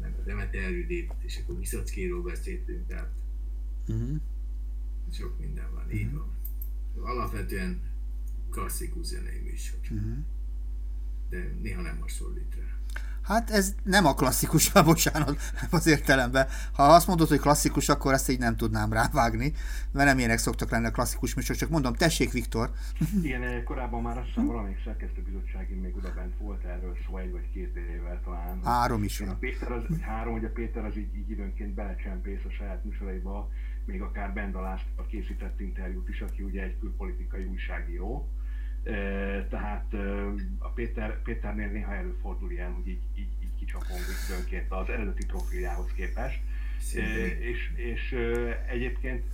meg a Demeter Judit, és akkor Viszockiról beszéltünk, tehát uh-huh. sok minden van, uh-huh. így van. Alapvetően klasszikus zenei műsor. Uh-huh. De néha nem hasonlít rá. Hát ez nem a klasszikus, bocsánat, az értelemben. Ha azt mondod, hogy klasszikus, akkor ezt így nem tudnám rávágni, mert nem ilyenek szoktak lenni a klasszikus műsor, csak mondom, tessék Viktor. Igen, eh, korábban már azt hiszem valamelyik szerkesztőbizottsági még oda bent volt erről szó egy vagy két éve talán. Három is van. A Péter az, három, hogy a Péter az így, így időnként belecsempész a saját műsoraiba, még akár Bendalást készített interjút is, aki ugye egy külpolitikai újságíró tehát a Péter, Péternél néha előfordul ilyen, hogy így, így, így kicsapong időnként az eredeti profiljához képest. És, és egyébként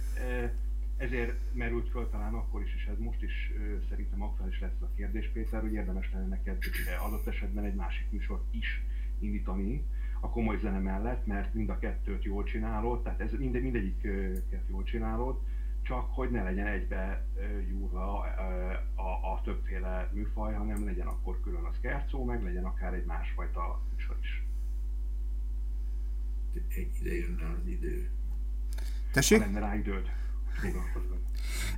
ezért merült föl talán akkor is, és ez most is szerintem aktuális lesz a kérdés, Péter, hogy érdemes lenne neked adott esetben egy másik műsort is indítani a komoly zene mellett, mert mind a kettőt jól csinálod, tehát ez minde, mindegyiket jól csinálod, csak hogy ne legyen egybe gyúrva a, a, a többféle műfaj, hanem legyen akkor külön a szkercó, meg legyen akár egy másfajta műsor is. Ide jönne az idő. Tessék? Ha lenne rá időd,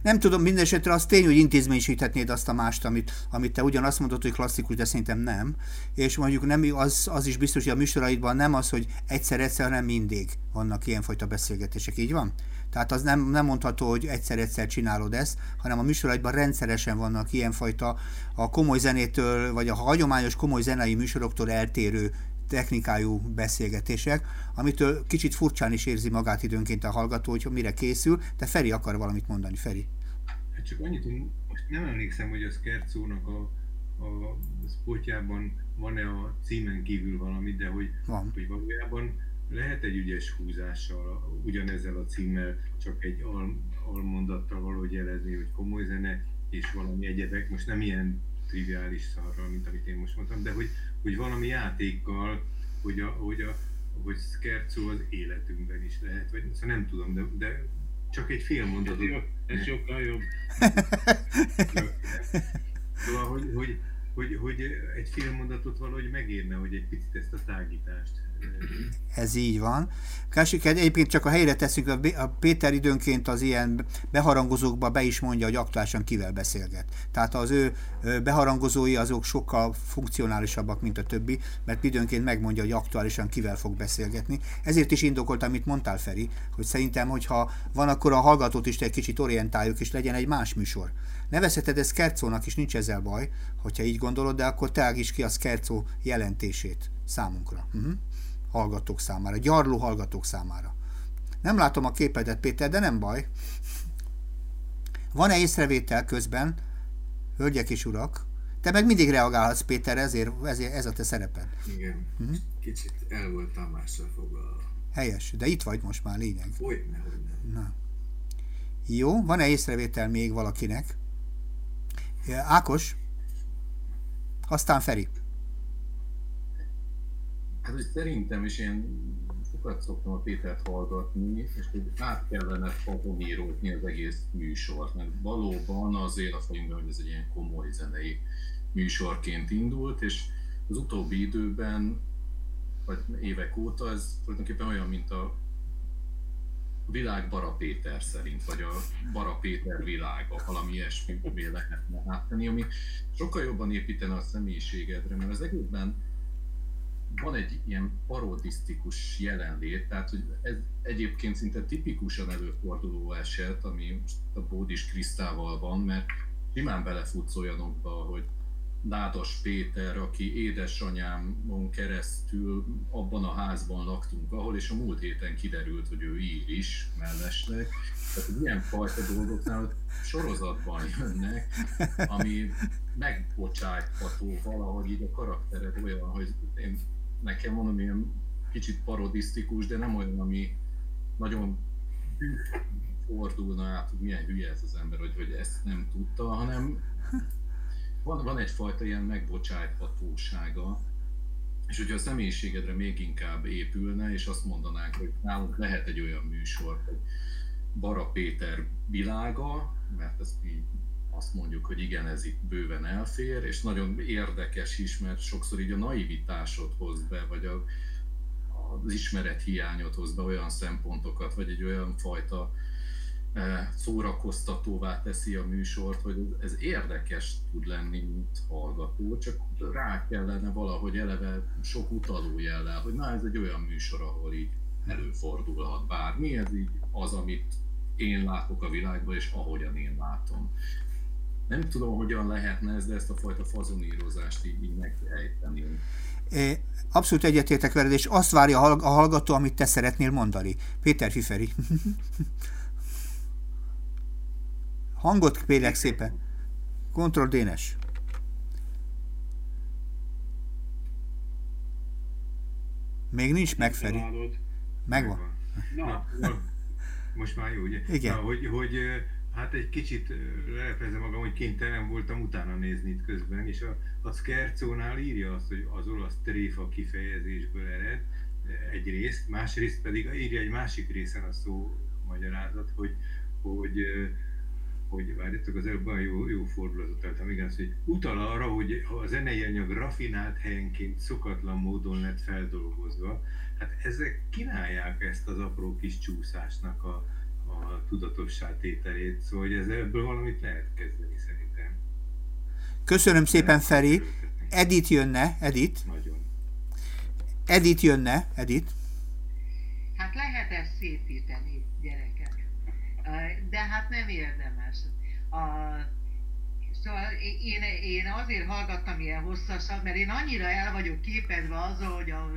nem tudom, minden esetre az tény, hogy intézményesíthetnéd azt a mást, amit, amit te ugyanazt mondod, hogy klasszikus, de szerintem nem. És mondjuk nem, az, az is biztos, hogy a műsoraidban nem az, hogy egyszer-egyszer, hanem mindig vannak ilyenfajta beszélgetések, így van? Tehát az nem, nem mondható, hogy egyszer-egyszer csinálod ezt, hanem a műsoraidban rendszeresen vannak ilyenfajta a komoly zenétől, vagy a hagyományos komoly zenei műsoroktól eltérő technikájú beszélgetések, amitől kicsit furcsán is érzi magát időnként a hallgató, hogy mire készül, de Feri akar valamit mondani, Feri. Hát csak annyit, most nem emlékszem, hogy a Skercónak a, a spotjában van-e a címen kívül valami, de hogy, van. hogy valójában lehet egy ügyes húzással, ugyanezzel a címmel csak egy al, almondattal valahogy jelezni, hogy komoly zene, és valami egyebek, most nem ilyen triviális szarral, mint amit én most mondtam, de hogy, hogy valami játékkal, hogy, a, hogy, a, hogy Scherzo az életünkben is lehet, vagy szóval nem tudom, de, de csak egy fél mondatot. Ez sokkal jobb. Szóval, hogy, hogy, hogy, hogy egy fél mondatot valahogy megérne, hogy egy picit ezt a tágítást ez így van. Kásiket egyébként csak a helyre teszünk, a Péter időnként az ilyen beharangozókba be is mondja, hogy aktuálisan kivel beszélget. Tehát az ő beharangozói azok sokkal funkcionálisabbak, mint a többi, mert időnként megmondja, hogy aktuálisan kivel fog beszélgetni. Ezért is indokolt, amit mondtál, Feri, hogy szerintem, hogyha van, akkor a hallgatót is egy kicsit orientáljuk, és legyen egy más műsor. Nevezheted ezt Kercónak is, nincs ezzel baj, hogyha így gondolod, de akkor is ki a Skercó jelentését számunkra. Uh-huh hallgatók számára, gyarló hallgatók számára. Nem látom a képedet, Péter, de nem baj. Van-e észrevétel közben, hölgyek és urak? Te meg mindig reagálhatsz, Péter, ezért, ezért ez a te szereped. Igen, uh-huh. kicsit el voltam másra foglalva. Helyes, de itt vagy most már lényeg. Hogyne, hogy nem. Na. Jó, van-e észrevétel még valakinek? Ákos? Aztán Feri. Hát, hogy szerintem is én sokat szoktam a Pétert hallgatni, és hogy át kellene favonírozni az egész műsort, mert valóban azért a fejünkben, hogy ez egy ilyen komoly zenei műsorként indult, és az utóbbi időben, vagy évek óta ez tulajdonképpen olyan, mint a világ Bara Péter szerint, vagy a Bara Péter világa, valami ilyesmi lehetne áttenni, ami sokkal jobban építene a személyiségedre, mert az egészben van egy ilyen parodisztikus jelenlét, tehát hogy ez egyébként szinte tipikusan előforduló eset, ami most a Bódis Krisztával van, mert simán belefutsz olyanokba, hogy Nádas Péter, aki édesanyámon keresztül abban a házban laktunk, ahol, és a múlt héten kiderült, hogy ő ír is mellesleg. Tehát ilyen fajta dolgoknál sorozatban jönnek, ami megbocsájtható valahogy így a karaktered olyan, hogy én nekem mondom, ilyen kicsit parodisztikus, de nem olyan, ami nagyon fordulna át, hogy milyen hülye ez az ember, hogy, hogy ezt nem tudta, hanem van, van egyfajta ilyen megbocsájthatósága, és hogyha a személyiségedre még inkább épülne, és azt mondanánk, hogy nálunk lehet egy olyan műsor, hogy Bara Péter világa, mert ezt így azt mondjuk, hogy igen, ez itt bőven elfér, és nagyon érdekes is, mert sokszor így a naivitásot hoz be, vagy a, az ismeret hiányot hoz be olyan szempontokat, vagy egy olyan fajta e, szórakoztatóvá teszi a műsort, hogy ez érdekes tud lenni, mint hallgató, csak rá kellene valahogy eleve sok utaló jellel, hogy na ez egy olyan műsor, ahol így előfordulhat bármi, ez így az, amit én látok a világban, és ahogyan én látom. Nem tudom, hogyan lehetne ez, de ezt a fajta fazonírozást így, így megejteni. Abszolút egyetértek veled, és azt várja a hallgató, amit te szeretnél mondani. Péter Fiferi. Hangot kérlek szépen. Kontroll Dénes. Még nincs meg, Feri. Megvan. Na, most már jó, ugye? Igen. Na, hogy, hogy Hát egy kicsit leleplezem magam, hogy kénytelen voltam utána nézni itt közben, és a, a Skerzónál írja azt, hogy az olasz tréfa kifejezésből ered egyrészt, másrészt pedig írja egy másik részen a szó magyarázat, hogy, hogy hogy várjátok, az előbb jó, jó fordulatot találtam, igen, az, hogy utal arra, hogy a zenei anyag rafinált helyenként szokatlan módon lett feldolgozva, hát ezek kínálják ezt az apró kis csúszásnak a, a tudatossá tételét, szóval hogy ez ebből valamit lehet kezdeni szerintem. Köszönöm szépen, Feri. Edit jönne, Edit. Nagyon. Edit jönne, Edit. Hát lehet ezt szépíteni, gyerekek. De hát nem érdemes. A, Szóval én, én azért hallgattam ilyen hosszasan, mert én annyira el vagyok képedve azzal, hogy a,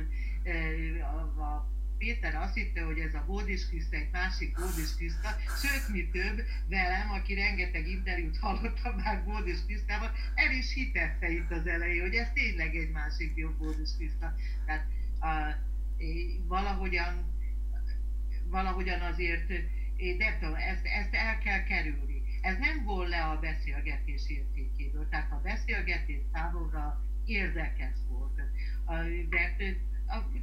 a, a Péter azt hitte, hogy ez a Bódis egy másik Bódis sőt, mi több, velem, aki rengeteg interjút hallottam már Bódis el is hitette itt az elején, hogy ez tényleg egy másik jobb Bódis Kriszta. Tehát a, valahogyan, valahogyan azért, nem tudom, ezt, ezt el kell kerülni. Ez nem vol le a beszélgetés értékéből, tehát a beszélgetés számomra érdekes volt. De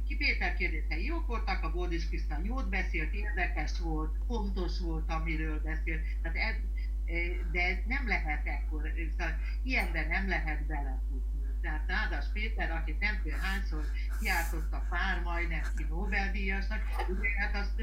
ki Péter kérdése jók voltak, a Bódis Krisztán jót beszélt, érdekes volt, fontos volt, amiről beszélt. Tehát ez, de nem lehet ekkor, szóval ilyenben nem lehet belefutni. Tehát Nádas Péter, akit nem tudom hányszor kiáltotta pár majdnem ki Nobel-díjasnak, ugye hát azt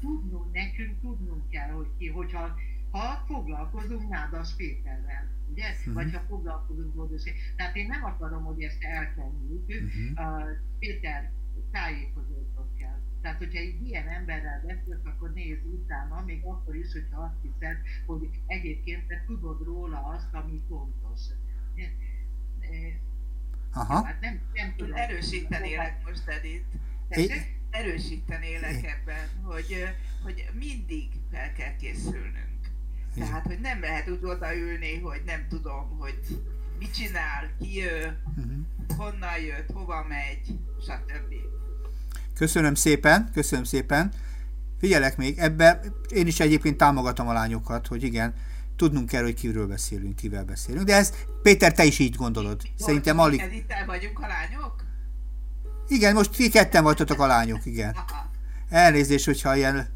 tudnunk, nekünk tudnunk kell, hogy ki, hogyha ha foglalkozunk Nádas Péterrel, ugye? Uh-huh. Vagy ha foglalkozunk Bódos. Tehát én nem akarom, hogy ezt elkenjük. Uh-huh. Uh, Péter tájékozódott kell. Tehát, hogyha egy ilyen emberrel beszélsz, akkor nézz utána, még akkor is, hogyha azt hiszed, hogy egyébként te tudod róla azt, ami fontos. Aha. Hát nem, nem tudom. Erősítenélek most, Edith. Erősítenélek ebben, hogy, hogy mindig fel kell készülnünk. Tehát, hogy nem lehet úgy odaülni, hogy nem tudom, hogy mit csinál, ki jön, uh-huh. honnan jött, hova megy, stb. Köszönöm szépen, köszönöm szépen. Figyelek még, ebbe én is egyébként támogatom a lányokat, hogy igen, tudnunk kell, hogy kiről beszélünk, kivel beszélünk. De ez, Péter, te is így gondolod. Szerintem alig... Itt vagyunk a lányok? Igen, most ti ketten vagytok a lányok, igen. Elnézést, hogyha ilyen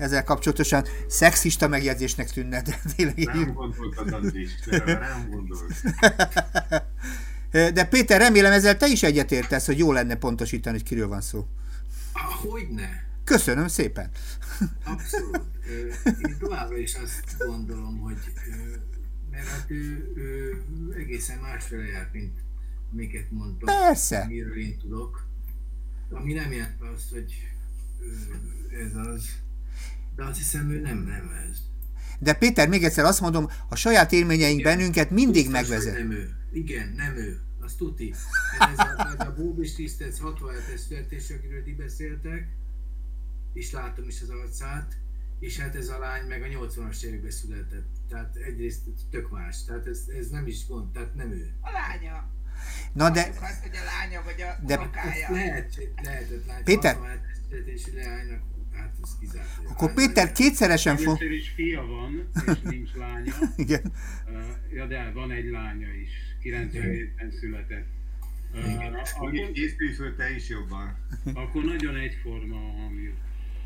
ezzel kapcsolatosan szexista megjegyzésnek tűnne. De tényleg nem gondoltad, Andris, nem gondolt. De Péter, remélem ezzel te is egyetértesz, hogy jó lenne pontosítani, hogy kiről van szó. Hogyne. Köszönöm szépen. Abszolút. Én továbbra is azt gondolom, hogy mert hát ő, ő egészen másféle járt, mint amiket mondtam. Persze. Miről én tudok. Ami nem jelent azt, hogy ez az. De azt hiszem, ő nem, nem ez. De Péter, még egyszer azt mondom, a saját élményeink Igen. bennünket mindig Biztos, megvezet. Nem ő. Igen, nem ő. Azt tuti. Ez a, ez a Bóbis Tisztec 67-es születés, akiről ti beszéltek, és látom is az arcát, és hát ez a lány meg a 80-as években született. Tehát egyrészt tök más. Tehát ez, ez nem is gond, tehát nem ő. A lánya. Na de... Azt, hogy a lánya vagy a de, Lehet, lehetett látni. Péter, leánynak Hát ez kizárt. Akkor Péter kétszeresen fog... Először is fia van, és nincs lánya. Igen. Uh, ja, de van egy lánya is. 97-ben született. Igen, akkor, észtűző te is jobban. Akkor nagyon egyforma a hangjuk.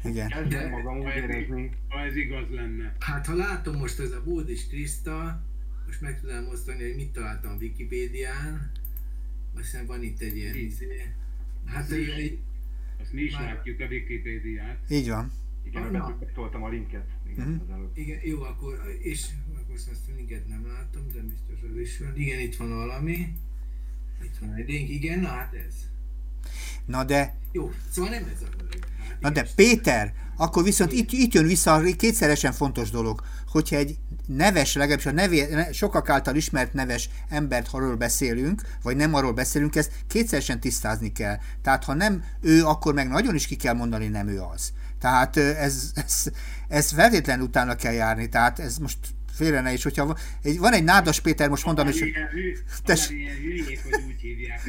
Igen. Kezdem magam úgy érezni. Ha ez igaz lenne. Hát ha látom most ez a Bódis Kriszta, most meg tudom osztani, hogy mit találtam a Wikipédián. Azt hiszem van itt egy ilyen izé. Hát egy, azt mi is Már... látjuk a Wikipédiát. Így van. Igen, ah, toltam a linket. Igen, uh-huh. Igen, jó, akkor, és akkor azt a linket nem látom, de biztos az is van. Igen, itt van valami. Itt van egy link, igen, na hát ez. Na de... Jó, szóval nem ez a Na de Péter, akkor viszont itt, itt jön vissza a kétszeresen fontos dolog, hogyha egy neves, legalábbis a nevé, sokak által ismert neves embert, ha arról beszélünk, vagy nem arról beszélünk, ezt kétszeresen tisztázni kell. Tehát ha nem ő, akkor meg nagyon is ki kell mondani, nem ő az. Tehát ez, ez, ez feltétlenül utána kell járni, tehát ez most félre ne is, hogyha egy, van egy Nádas Péter, most mondom, és... Tess... Ilyen hülyék, hogy úgy hívják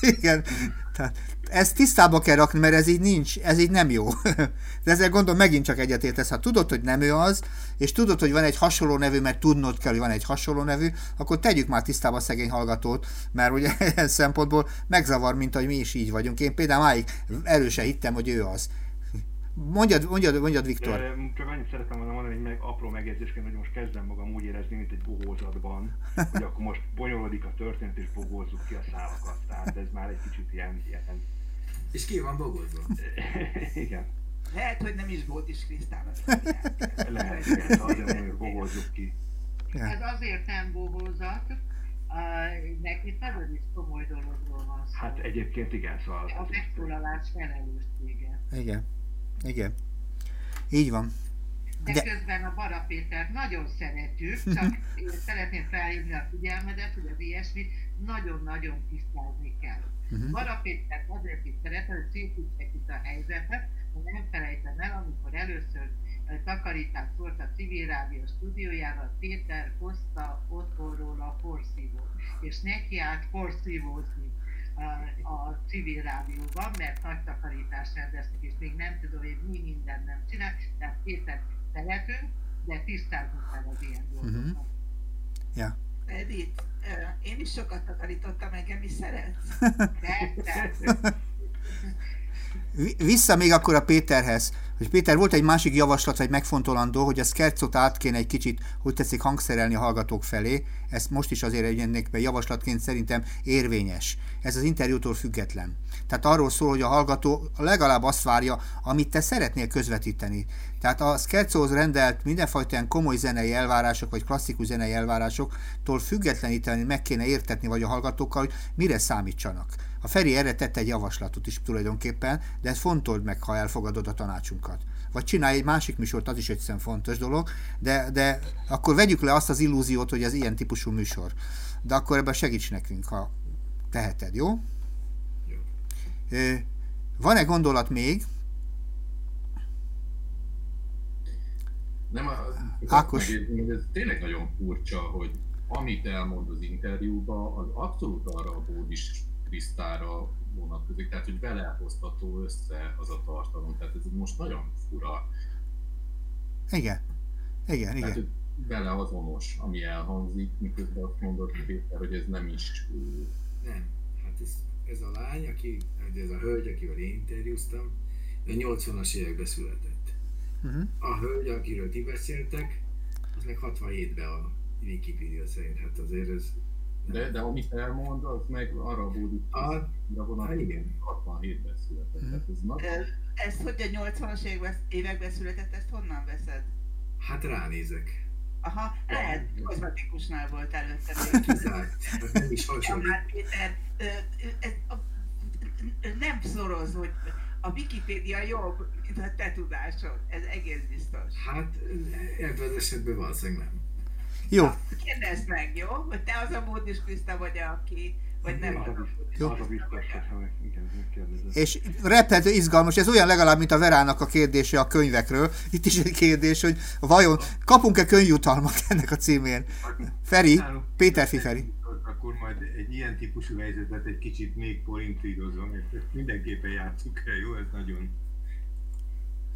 Igen, tehát ezt tisztába kell rakni, mert ez így nincs, ez így nem jó. De ezzel gondolom megint csak egyetértesz. Ha tudod, hogy nem ő az, és tudod, hogy van egy hasonló nevű, mert tudnod kell, hogy van egy hasonló nevű, akkor tegyük már tisztába a szegény hallgatót, mert ugye ilyen szempontból megzavar, mint hogy mi is így vagyunk. Én például máig erősen hittem, hogy ő az. Mondjad, mondjad, mondjad Viktor. De, csak annyit szeretem volna mondani, hogy meg apró megjegyzésként, hogy most kezdem magam úgy érezni, mint egy bohózatban, hogy akkor most bonyolódik a történet, és bogózzuk ki a szálakat. Tehát ez már egy kicsit ilyen, ilyen és ki van bogozva? Igen. Lehet, hogy nem is volt is Krisztán. Lehet, hogy azért bogozzuk ki. Ez azért nem bohózat, uh, neki nagyon is komoly dologról van szó. Hát egyébként igen, szóval... A megszólalás felelőssége. Igen. Igen. Így van. De, De közben a Bara Pétert nagyon szeretjük, csak én szeretném felhívni a figyelmedet, hogy az ilyesmit nagyon-nagyon tisztázni kell. Uh-huh. Bara Péter azért is szeretem, hogy szépítsek itt a helyzetet, hogy nem felejtem el, amikor először takarítás volt a civil rádió stúdiójával, Péter hozta otthonról a porszívót, és neki állt porszívózni. a, a civil rádióban, mert nagy takarítást rendeztek, és még nem tudom, hogy mi minden nem csinál, tehát Péter, tehetünk, de tisztáznunk kell az ilyen dolgokat. Uh-huh. Ja. Edith, én is sokat takarítottam, engem is szeretsz? Vissza még akkor a Péterhez, hogy Péter, volt egy másik javaslat, vagy megfontolandó, hogy a Skercot át kéne egy kicsit, hogy tetszik hangszerelni a hallgatók felé. Ezt most is azért egy be javaslatként szerintem érvényes. Ez az interjútól független. Tehát arról szól, hogy a hallgató legalább azt várja, amit te szeretnél közvetíteni. Tehát a Scherzohoz rendelt mindenfajta ilyen komoly zenei elvárások, vagy klasszikus zenei elvárásoktól függetleníteni, meg kéne értetni vagy a hallgatókkal, hogy mire számítsanak. A Feri erre tette egy javaslatot is tulajdonképpen, de ezt fontold meg, ha elfogadod a tanácsunkat. Vagy csinálj egy másik műsort, az is egy fontos dolog, de, de akkor vegyük le azt az illúziót, hogy ez ilyen típusú műsor. De akkor ebben segíts nekünk, ha teheted, jó. Van-e gondolat még? Nem, Ákos. Meg, ez tényleg nagyon furcsa, hogy amit elmond az interjúban, az abszolút arra a Bódis Krisztára vonatkozik, tehát hogy vele hoztató össze az a tartalom, tehát ez most nagyon fura. Igen, igen, tehát, igen. vele azonos, ami elhangzik, miközben azt mondod Péter, hogy ez nem is... Nem, hát ez, ez a lány, aki, ez a hölgy, akivel én interjúztam, 80-as években született. Uh-huh. A hölgy, akiről ti beszéltek, az meg 67-ben a Wikipedia szerint, hát azért ez de, de amit elmond, az meg arra búdik, hogy vonatkozik, igen. 67-ben született. Mm. Ez, nagy... ez hogy a 80-as években született, ezt honnan veszed? Hát ránézek. Aha, lehet, kozmetikusnál volt előtte. Kizárt, nem is hasonlít. Hát Péter, ez, nem szoroz, hogy a Wikipédia jobb, mint a te tudásod. Ez egész biztos. Hát ebben az esetben valószínűleg nem. Jó. Na, kérdezd meg, jó? Hogy te az a módis Krista vagy, aki vagy nem Jó. Az a biztos, igen, És repedő izgalmas, ez olyan legalább, mint a Verának a kérdése a könyvekről. Itt is egy kérdés, hogy vajon kapunk-e könyvjutalmat ennek a címén? Feri, Péter Fiferi. Akkor majd egy ilyen típusú helyzetet egy kicsit még porintírozom, és mindenképpen játszunk el, jó? Ez nagyon...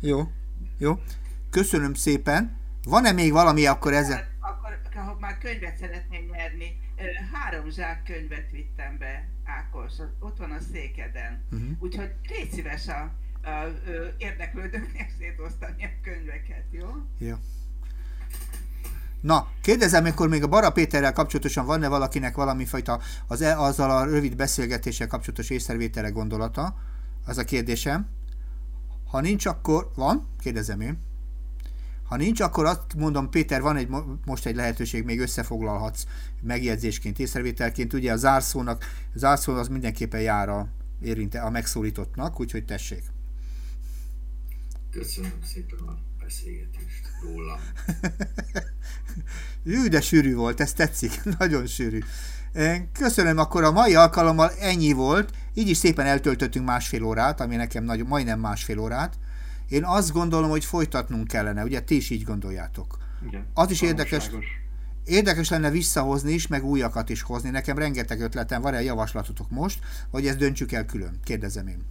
Jó, jó. Köszönöm szépen. Van-e még valami akkor ezzel? ha már könyvet szeretném nyerni, három zsák könyvet vittem be, Ákos, ott van a székeden. Uh-huh. Úgyhogy légy szíves a, a, a érdeklődőknek szétosztani a könyveket, jó? Jó. Na, kérdezem, akkor még a Bara Péterrel kapcsolatosan van-e valakinek valami fajta az, e, azzal a rövid beszélgetéssel kapcsolatos észrevétele gondolata? Az a kérdésem. Ha nincs, akkor van? Kérdezem én. Ha nincs, akkor azt mondom, Péter, van egy, most egy lehetőség, még összefoglalhatsz megjegyzésként, észrevételként. Ugye a zárszónak, a zárszó az mindenképpen jár a, érinte, a megszólítottnak, úgyhogy tessék. Köszönöm szépen beszélgetést rólam. Jú, de sűrű volt, ez tetszik, nagyon sűrű. Köszönöm, akkor a mai alkalommal ennyi volt, így is szépen eltöltöttünk másfél órát, ami nekem nagy, majdnem másfél órát. Én azt gondolom, hogy folytatnunk kellene, ugye ti is így gondoljátok. Igen, az is érdekes, érdekes lenne visszahozni is, meg újakat is hozni. Nekem rengeteg ötletem van, egy javaslatotok most, vagy ezt döntsük el külön? Kérdezem én.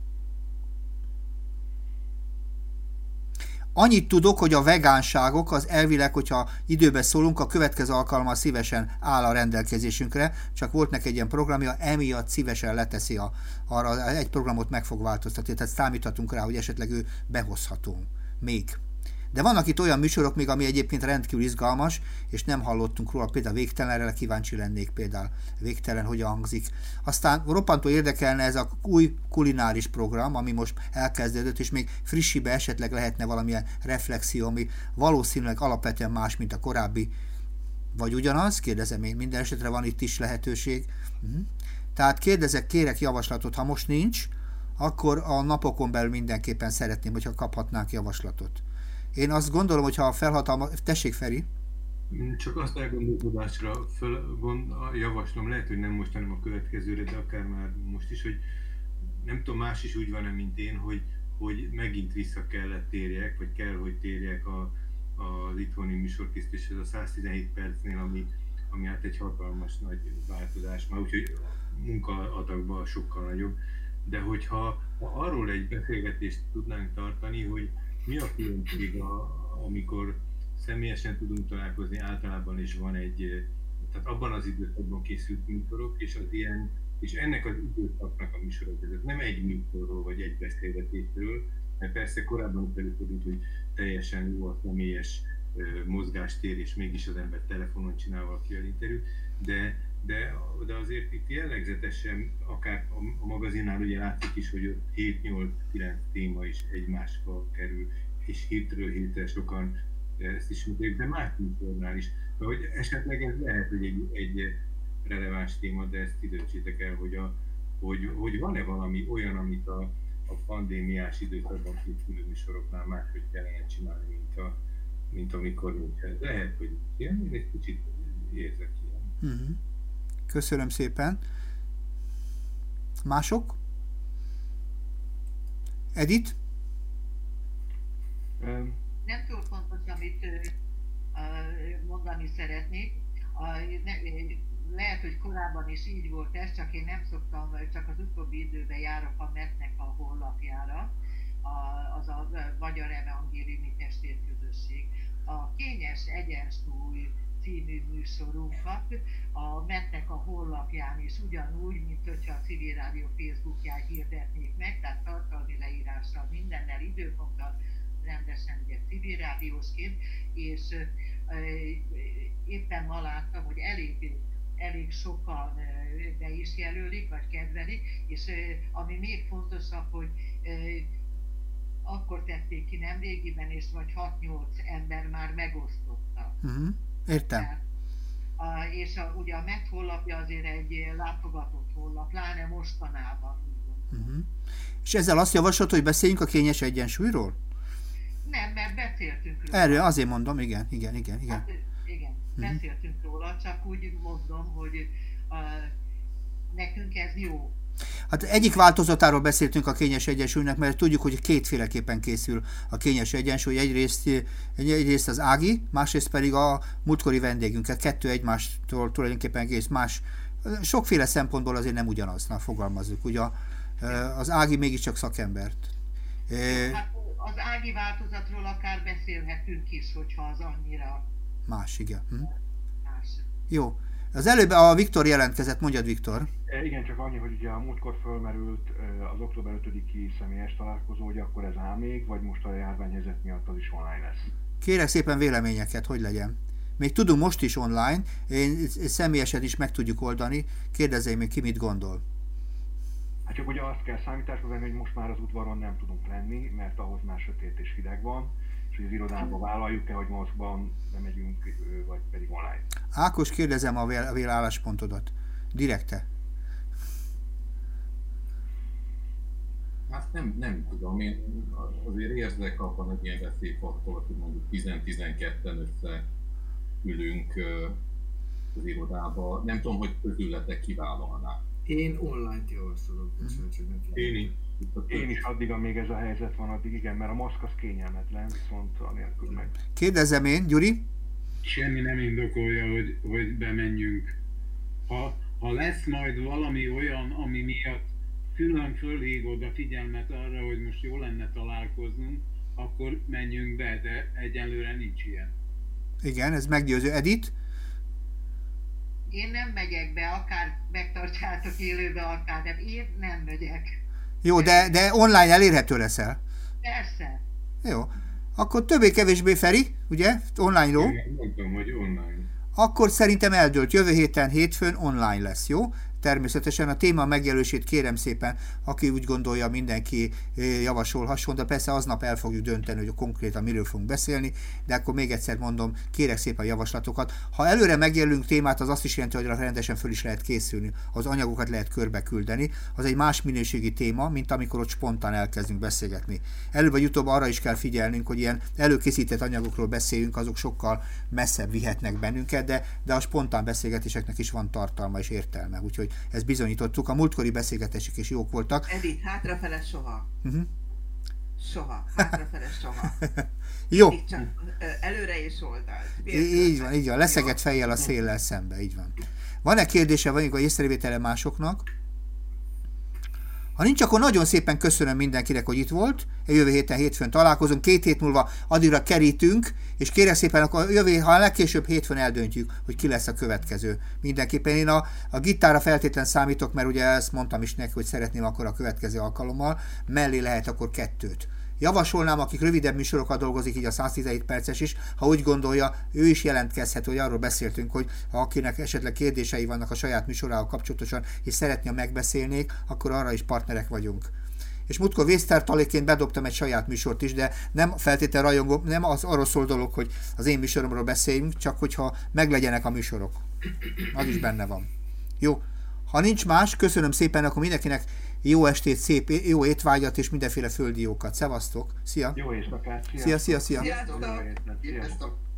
Annyit tudok, hogy a vegánságok az elvileg, hogyha időben szólunk, a következő alkalommal szívesen áll a rendelkezésünkre, csak volt neki egy ilyen programja, emiatt szívesen leteszi a, arra egy programot meg fog változtatni, tehát számíthatunk rá, hogy esetleg ő behozható. Még. De vannak itt olyan műsorok még, ami egyébként rendkívül izgalmas, és nem hallottunk róla, például Végtelenre kíváncsi lennék például, Végtelen hogyan hangzik. Aztán roppantó érdekelne ez a új kulináris program, ami most elkezdődött, és még frissibe esetleg lehetne valamilyen reflexió, ami valószínűleg alapvetően más, mint a korábbi, vagy ugyanaz, kérdezem én, minden esetre van itt is lehetőség. Uh-huh. Tehát kérdezek, kérek javaslatot, ha most nincs, akkor a napokon belül mindenképpen szeretném, hogyha kaphatnánk javaslatot. Én azt gondolom, hogy ha a felhatalma... Tessék, Feri! Csak azt elgondolkodásra föl, javaslom, lehet, hogy nem most, hanem a következőre, de akár már most is, hogy nem tudom, más is úgy van mint én, hogy, hogy megint vissza kellett térjek, vagy kell, hogy térjek a, az itthoni műsorkészítéshez a 117 percnél, ami, ami hát egy hatalmas nagy változás már, úgyhogy munkaadagban sokkal nagyobb, de hogyha ha arról egy beszélgetést tudnánk tartani, hogy mi a különbség, a, amikor személyesen tudunk találkozni, általában is van egy, tehát abban az időszakban készült műsorok, és az ilyen, és ennek az időszaknak a műsorok között nem egy műsorról vagy egy beszélgetésről, mert persze korábban előfordult, hogy teljesen jó a személyes mozgástér, és mégis az ember telefonon csinál valaki interjút, de, de, de azért itt jellegzetesen, akár a, a magazinnál ugye látszik is, hogy 7-8-9 téma is egymásba kerül, és hétről hétre sokan ezt ismerjük, de más műsornál is. Hogy esetleg ez lehet, hogy egy, egy releváns téma, de ezt időtsétek el, hogy, a, hogy, hogy van-e valami olyan, amit a, a pandémiás időszakban készülő műsoroknál máshogy kellene csinálni, mint, a, mint amikor nincsen. Lehet, hogy ilyen, én egy kicsit érzek ilyen. Uh-huh. Köszönöm szépen. Mások? Edith? Um nem túl fontos, amit mondani szeretnék. Lehet, hogy korábban is így volt ez, csak én nem szoktam, csak az utóbbi időben járok a MET-nek a honlapjára, az a Magyar Evangéliumi Testvérközösség. A Kényes Egyensúly című műsorunkat a MET-nek a honlapján is ugyanúgy, mint hogyha a Civil Rádió Facebookján hirdetnék meg, tehát tartalmi leírással, mindennel, időponttal, rendesen ugye civil rádiósként, és éppen ma láttam, hogy elég elég sokan be is jelölik, vagy kedvelik, és ami még fontosabb, hogy akkor tették ki nem régiben, és vagy 6-8 ember már megosztotta. Uh-huh. Értem. A, és a, ugye a MET honlapja azért egy látogatott honlap, pláne mostanában. Uh-huh. És ezzel azt javaslod, hogy beszéljünk a kényes egyensúlyról? Nem, mert beszéltünk róla. Erről azért mondom, igen, igen, igen. igen. Hát, igen, uh-huh. beszéltünk róla, csak úgy mondom, hogy uh, nekünk ez jó. Hát egyik változatáról beszéltünk a kényes egyensúlynak, mert tudjuk, hogy kétféleképpen készül a kényes egyensúly. Egyrészt, egyrészt az Ági, másrészt pedig a múltkori vendégünket. Kettő egymástól tulajdonképpen egész más. Sokféle szempontból azért nem ugyanaz, na fogalmazzuk. Ugye az Ági mégiscsak szakembert. Hát az ági változatról akár beszélhetünk is, hogyha az annyira... Más, igen. Hm? Más. Jó. Az előbb a Viktor jelentkezett, mondjad Viktor. E, igen, csak annyi, hogy ugye a múltkor fölmerült e, az október 5-i személyes találkozó, hogy akkor ez áll még, vagy most a járványhelyzet miatt az is online lesz. Kérek szépen véleményeket, hogy legyen. Még tudunk most is online, én személyesen is meg tudjuk oldani, kérdezzél még ki mit gondol. Hát csak ugye azt kell számításba venni, hogy most már az udvaron nem tudunk lenni, mert ahhoz már sötét és hideg van, hogy az irodába vállaljuk-e, hogy mostban bemegyünk, vagy pedig online. Ákos, kérdezem a vél, a vél álláspontodat. Direkte. Hát nem, nem tudom, én azért érzek abban, hogy ilyen veszélyfaktor, hogy mondjuk 10-12-en összeülünk az irodába. Nem tudom, hogy közületek kivállalnák. Én online-t javasolok, bocsánat, csak nem Én. Én is addig, amíg ez a helyzet van, addig igen, mert a maszk az kényelmetlen, viszont anélkül meg. Kérdezem én, Gyuri? Semmi nem indokolja, hogy, hogy bemenjünk. Ha, ha lesz majd valami olyan, ami miatt külön fölhívod a figyelmet arra, hogy most jó lenne találkoznunk, akkor menjünk be, de egyelőre nincs ilyen. Igen, ez meggyőző. Edith? Én nem megyek be, akár megtartsátok élőbe, akár, de én nem megyek. Jó, de, de online elérhető leszel? Persze. Jó. Akkor többé-kevésbé Feri, ugye? Online-ról. Mondtam, hogy online. Akkor szerintem eldőlt. Jövő héten hétfőn online lesz, jó? Természetesen a téma megjelölését kérem szépen, aki úgy gondolja, mindenki eh, javasolhasson, de persze aznap el fogjuk dönteni, hogy konkrétan miről fogunk beszélni, de akkor még egyszer mondom, kérek szépen javaslatokat. Ha előre megjelölünk témát, az azt is jelenti, hogy rendesen föl is lehet készülni, az anyagokat lehet körbe küldeni. Az egy más minőségi téma, mint amikor ott spontán elkezdünk beszélgetni. Előbb vagy utóbb arra is kell figyelnünk, hogy ilyen előkészített anyagokról beszéljünk, azok sokkal messzebb vihetnek bennünket, de, de a spontán beszélgetéseknek is van tartalma és értelme. Úgyhogy hogy ezt bizonyítottuk. A múltkori beszélgetések is jók voltak. Edith, hátrafele soha. Uh-huh. soha, hátrafele soha. Jó. Mindig csak előre és oldalt. Í- Így van, így van. Leszegett fejjel a széllel szembe, így van. Van-e kérdése, vagy észrevétele másoknak? Ha nincs, akkor nagyon szépen köszönöm mindenkinek, hogy itt volt. Jövő héten hétfőn találkozunk, két hét múlva addigra kerítünk, és kérek szépen, akkor jövő, ha legkésőbb hétfőn eldöntjük, hogy ki lesz a következő. Mindenképpen én a, a gitárra feltétlen számítok, mert ugye ezt mondtam is neki, hogy szeretném akkor a következő alkalommal, mellé lehet akkor kettőt. Javasolnám, akik rövidebb műsorokat dolgozik, így a 117 perces is, ha úgy gondolja, ő is jelentkezhet, hogy arról beszéltünk, hogy ha akinek esetleg kérdései vannak a saját műsorával kapcsolatosan, és szeretné, megbeszélnék, akkor arra is partnerek vagyunk. És múltkor vésztertaléként bedobtam egy saját műsort is, de nem feltétlenül rajongó, nem az arról szól dolog, hogy az én műsoromról beszéljünk, csak hogyha meglegyenek a műsorok. Az is benne van. Jó. Ha nincs más, köszönöm szépen, akkor mindenkinek jó estét, szép, jó étvágyat és mindenféle földi jókat. Szevasztok! Szia! Jó éjszakát! Szia, szia, szia! Sziasztok! Jövő héten. Sziasztok!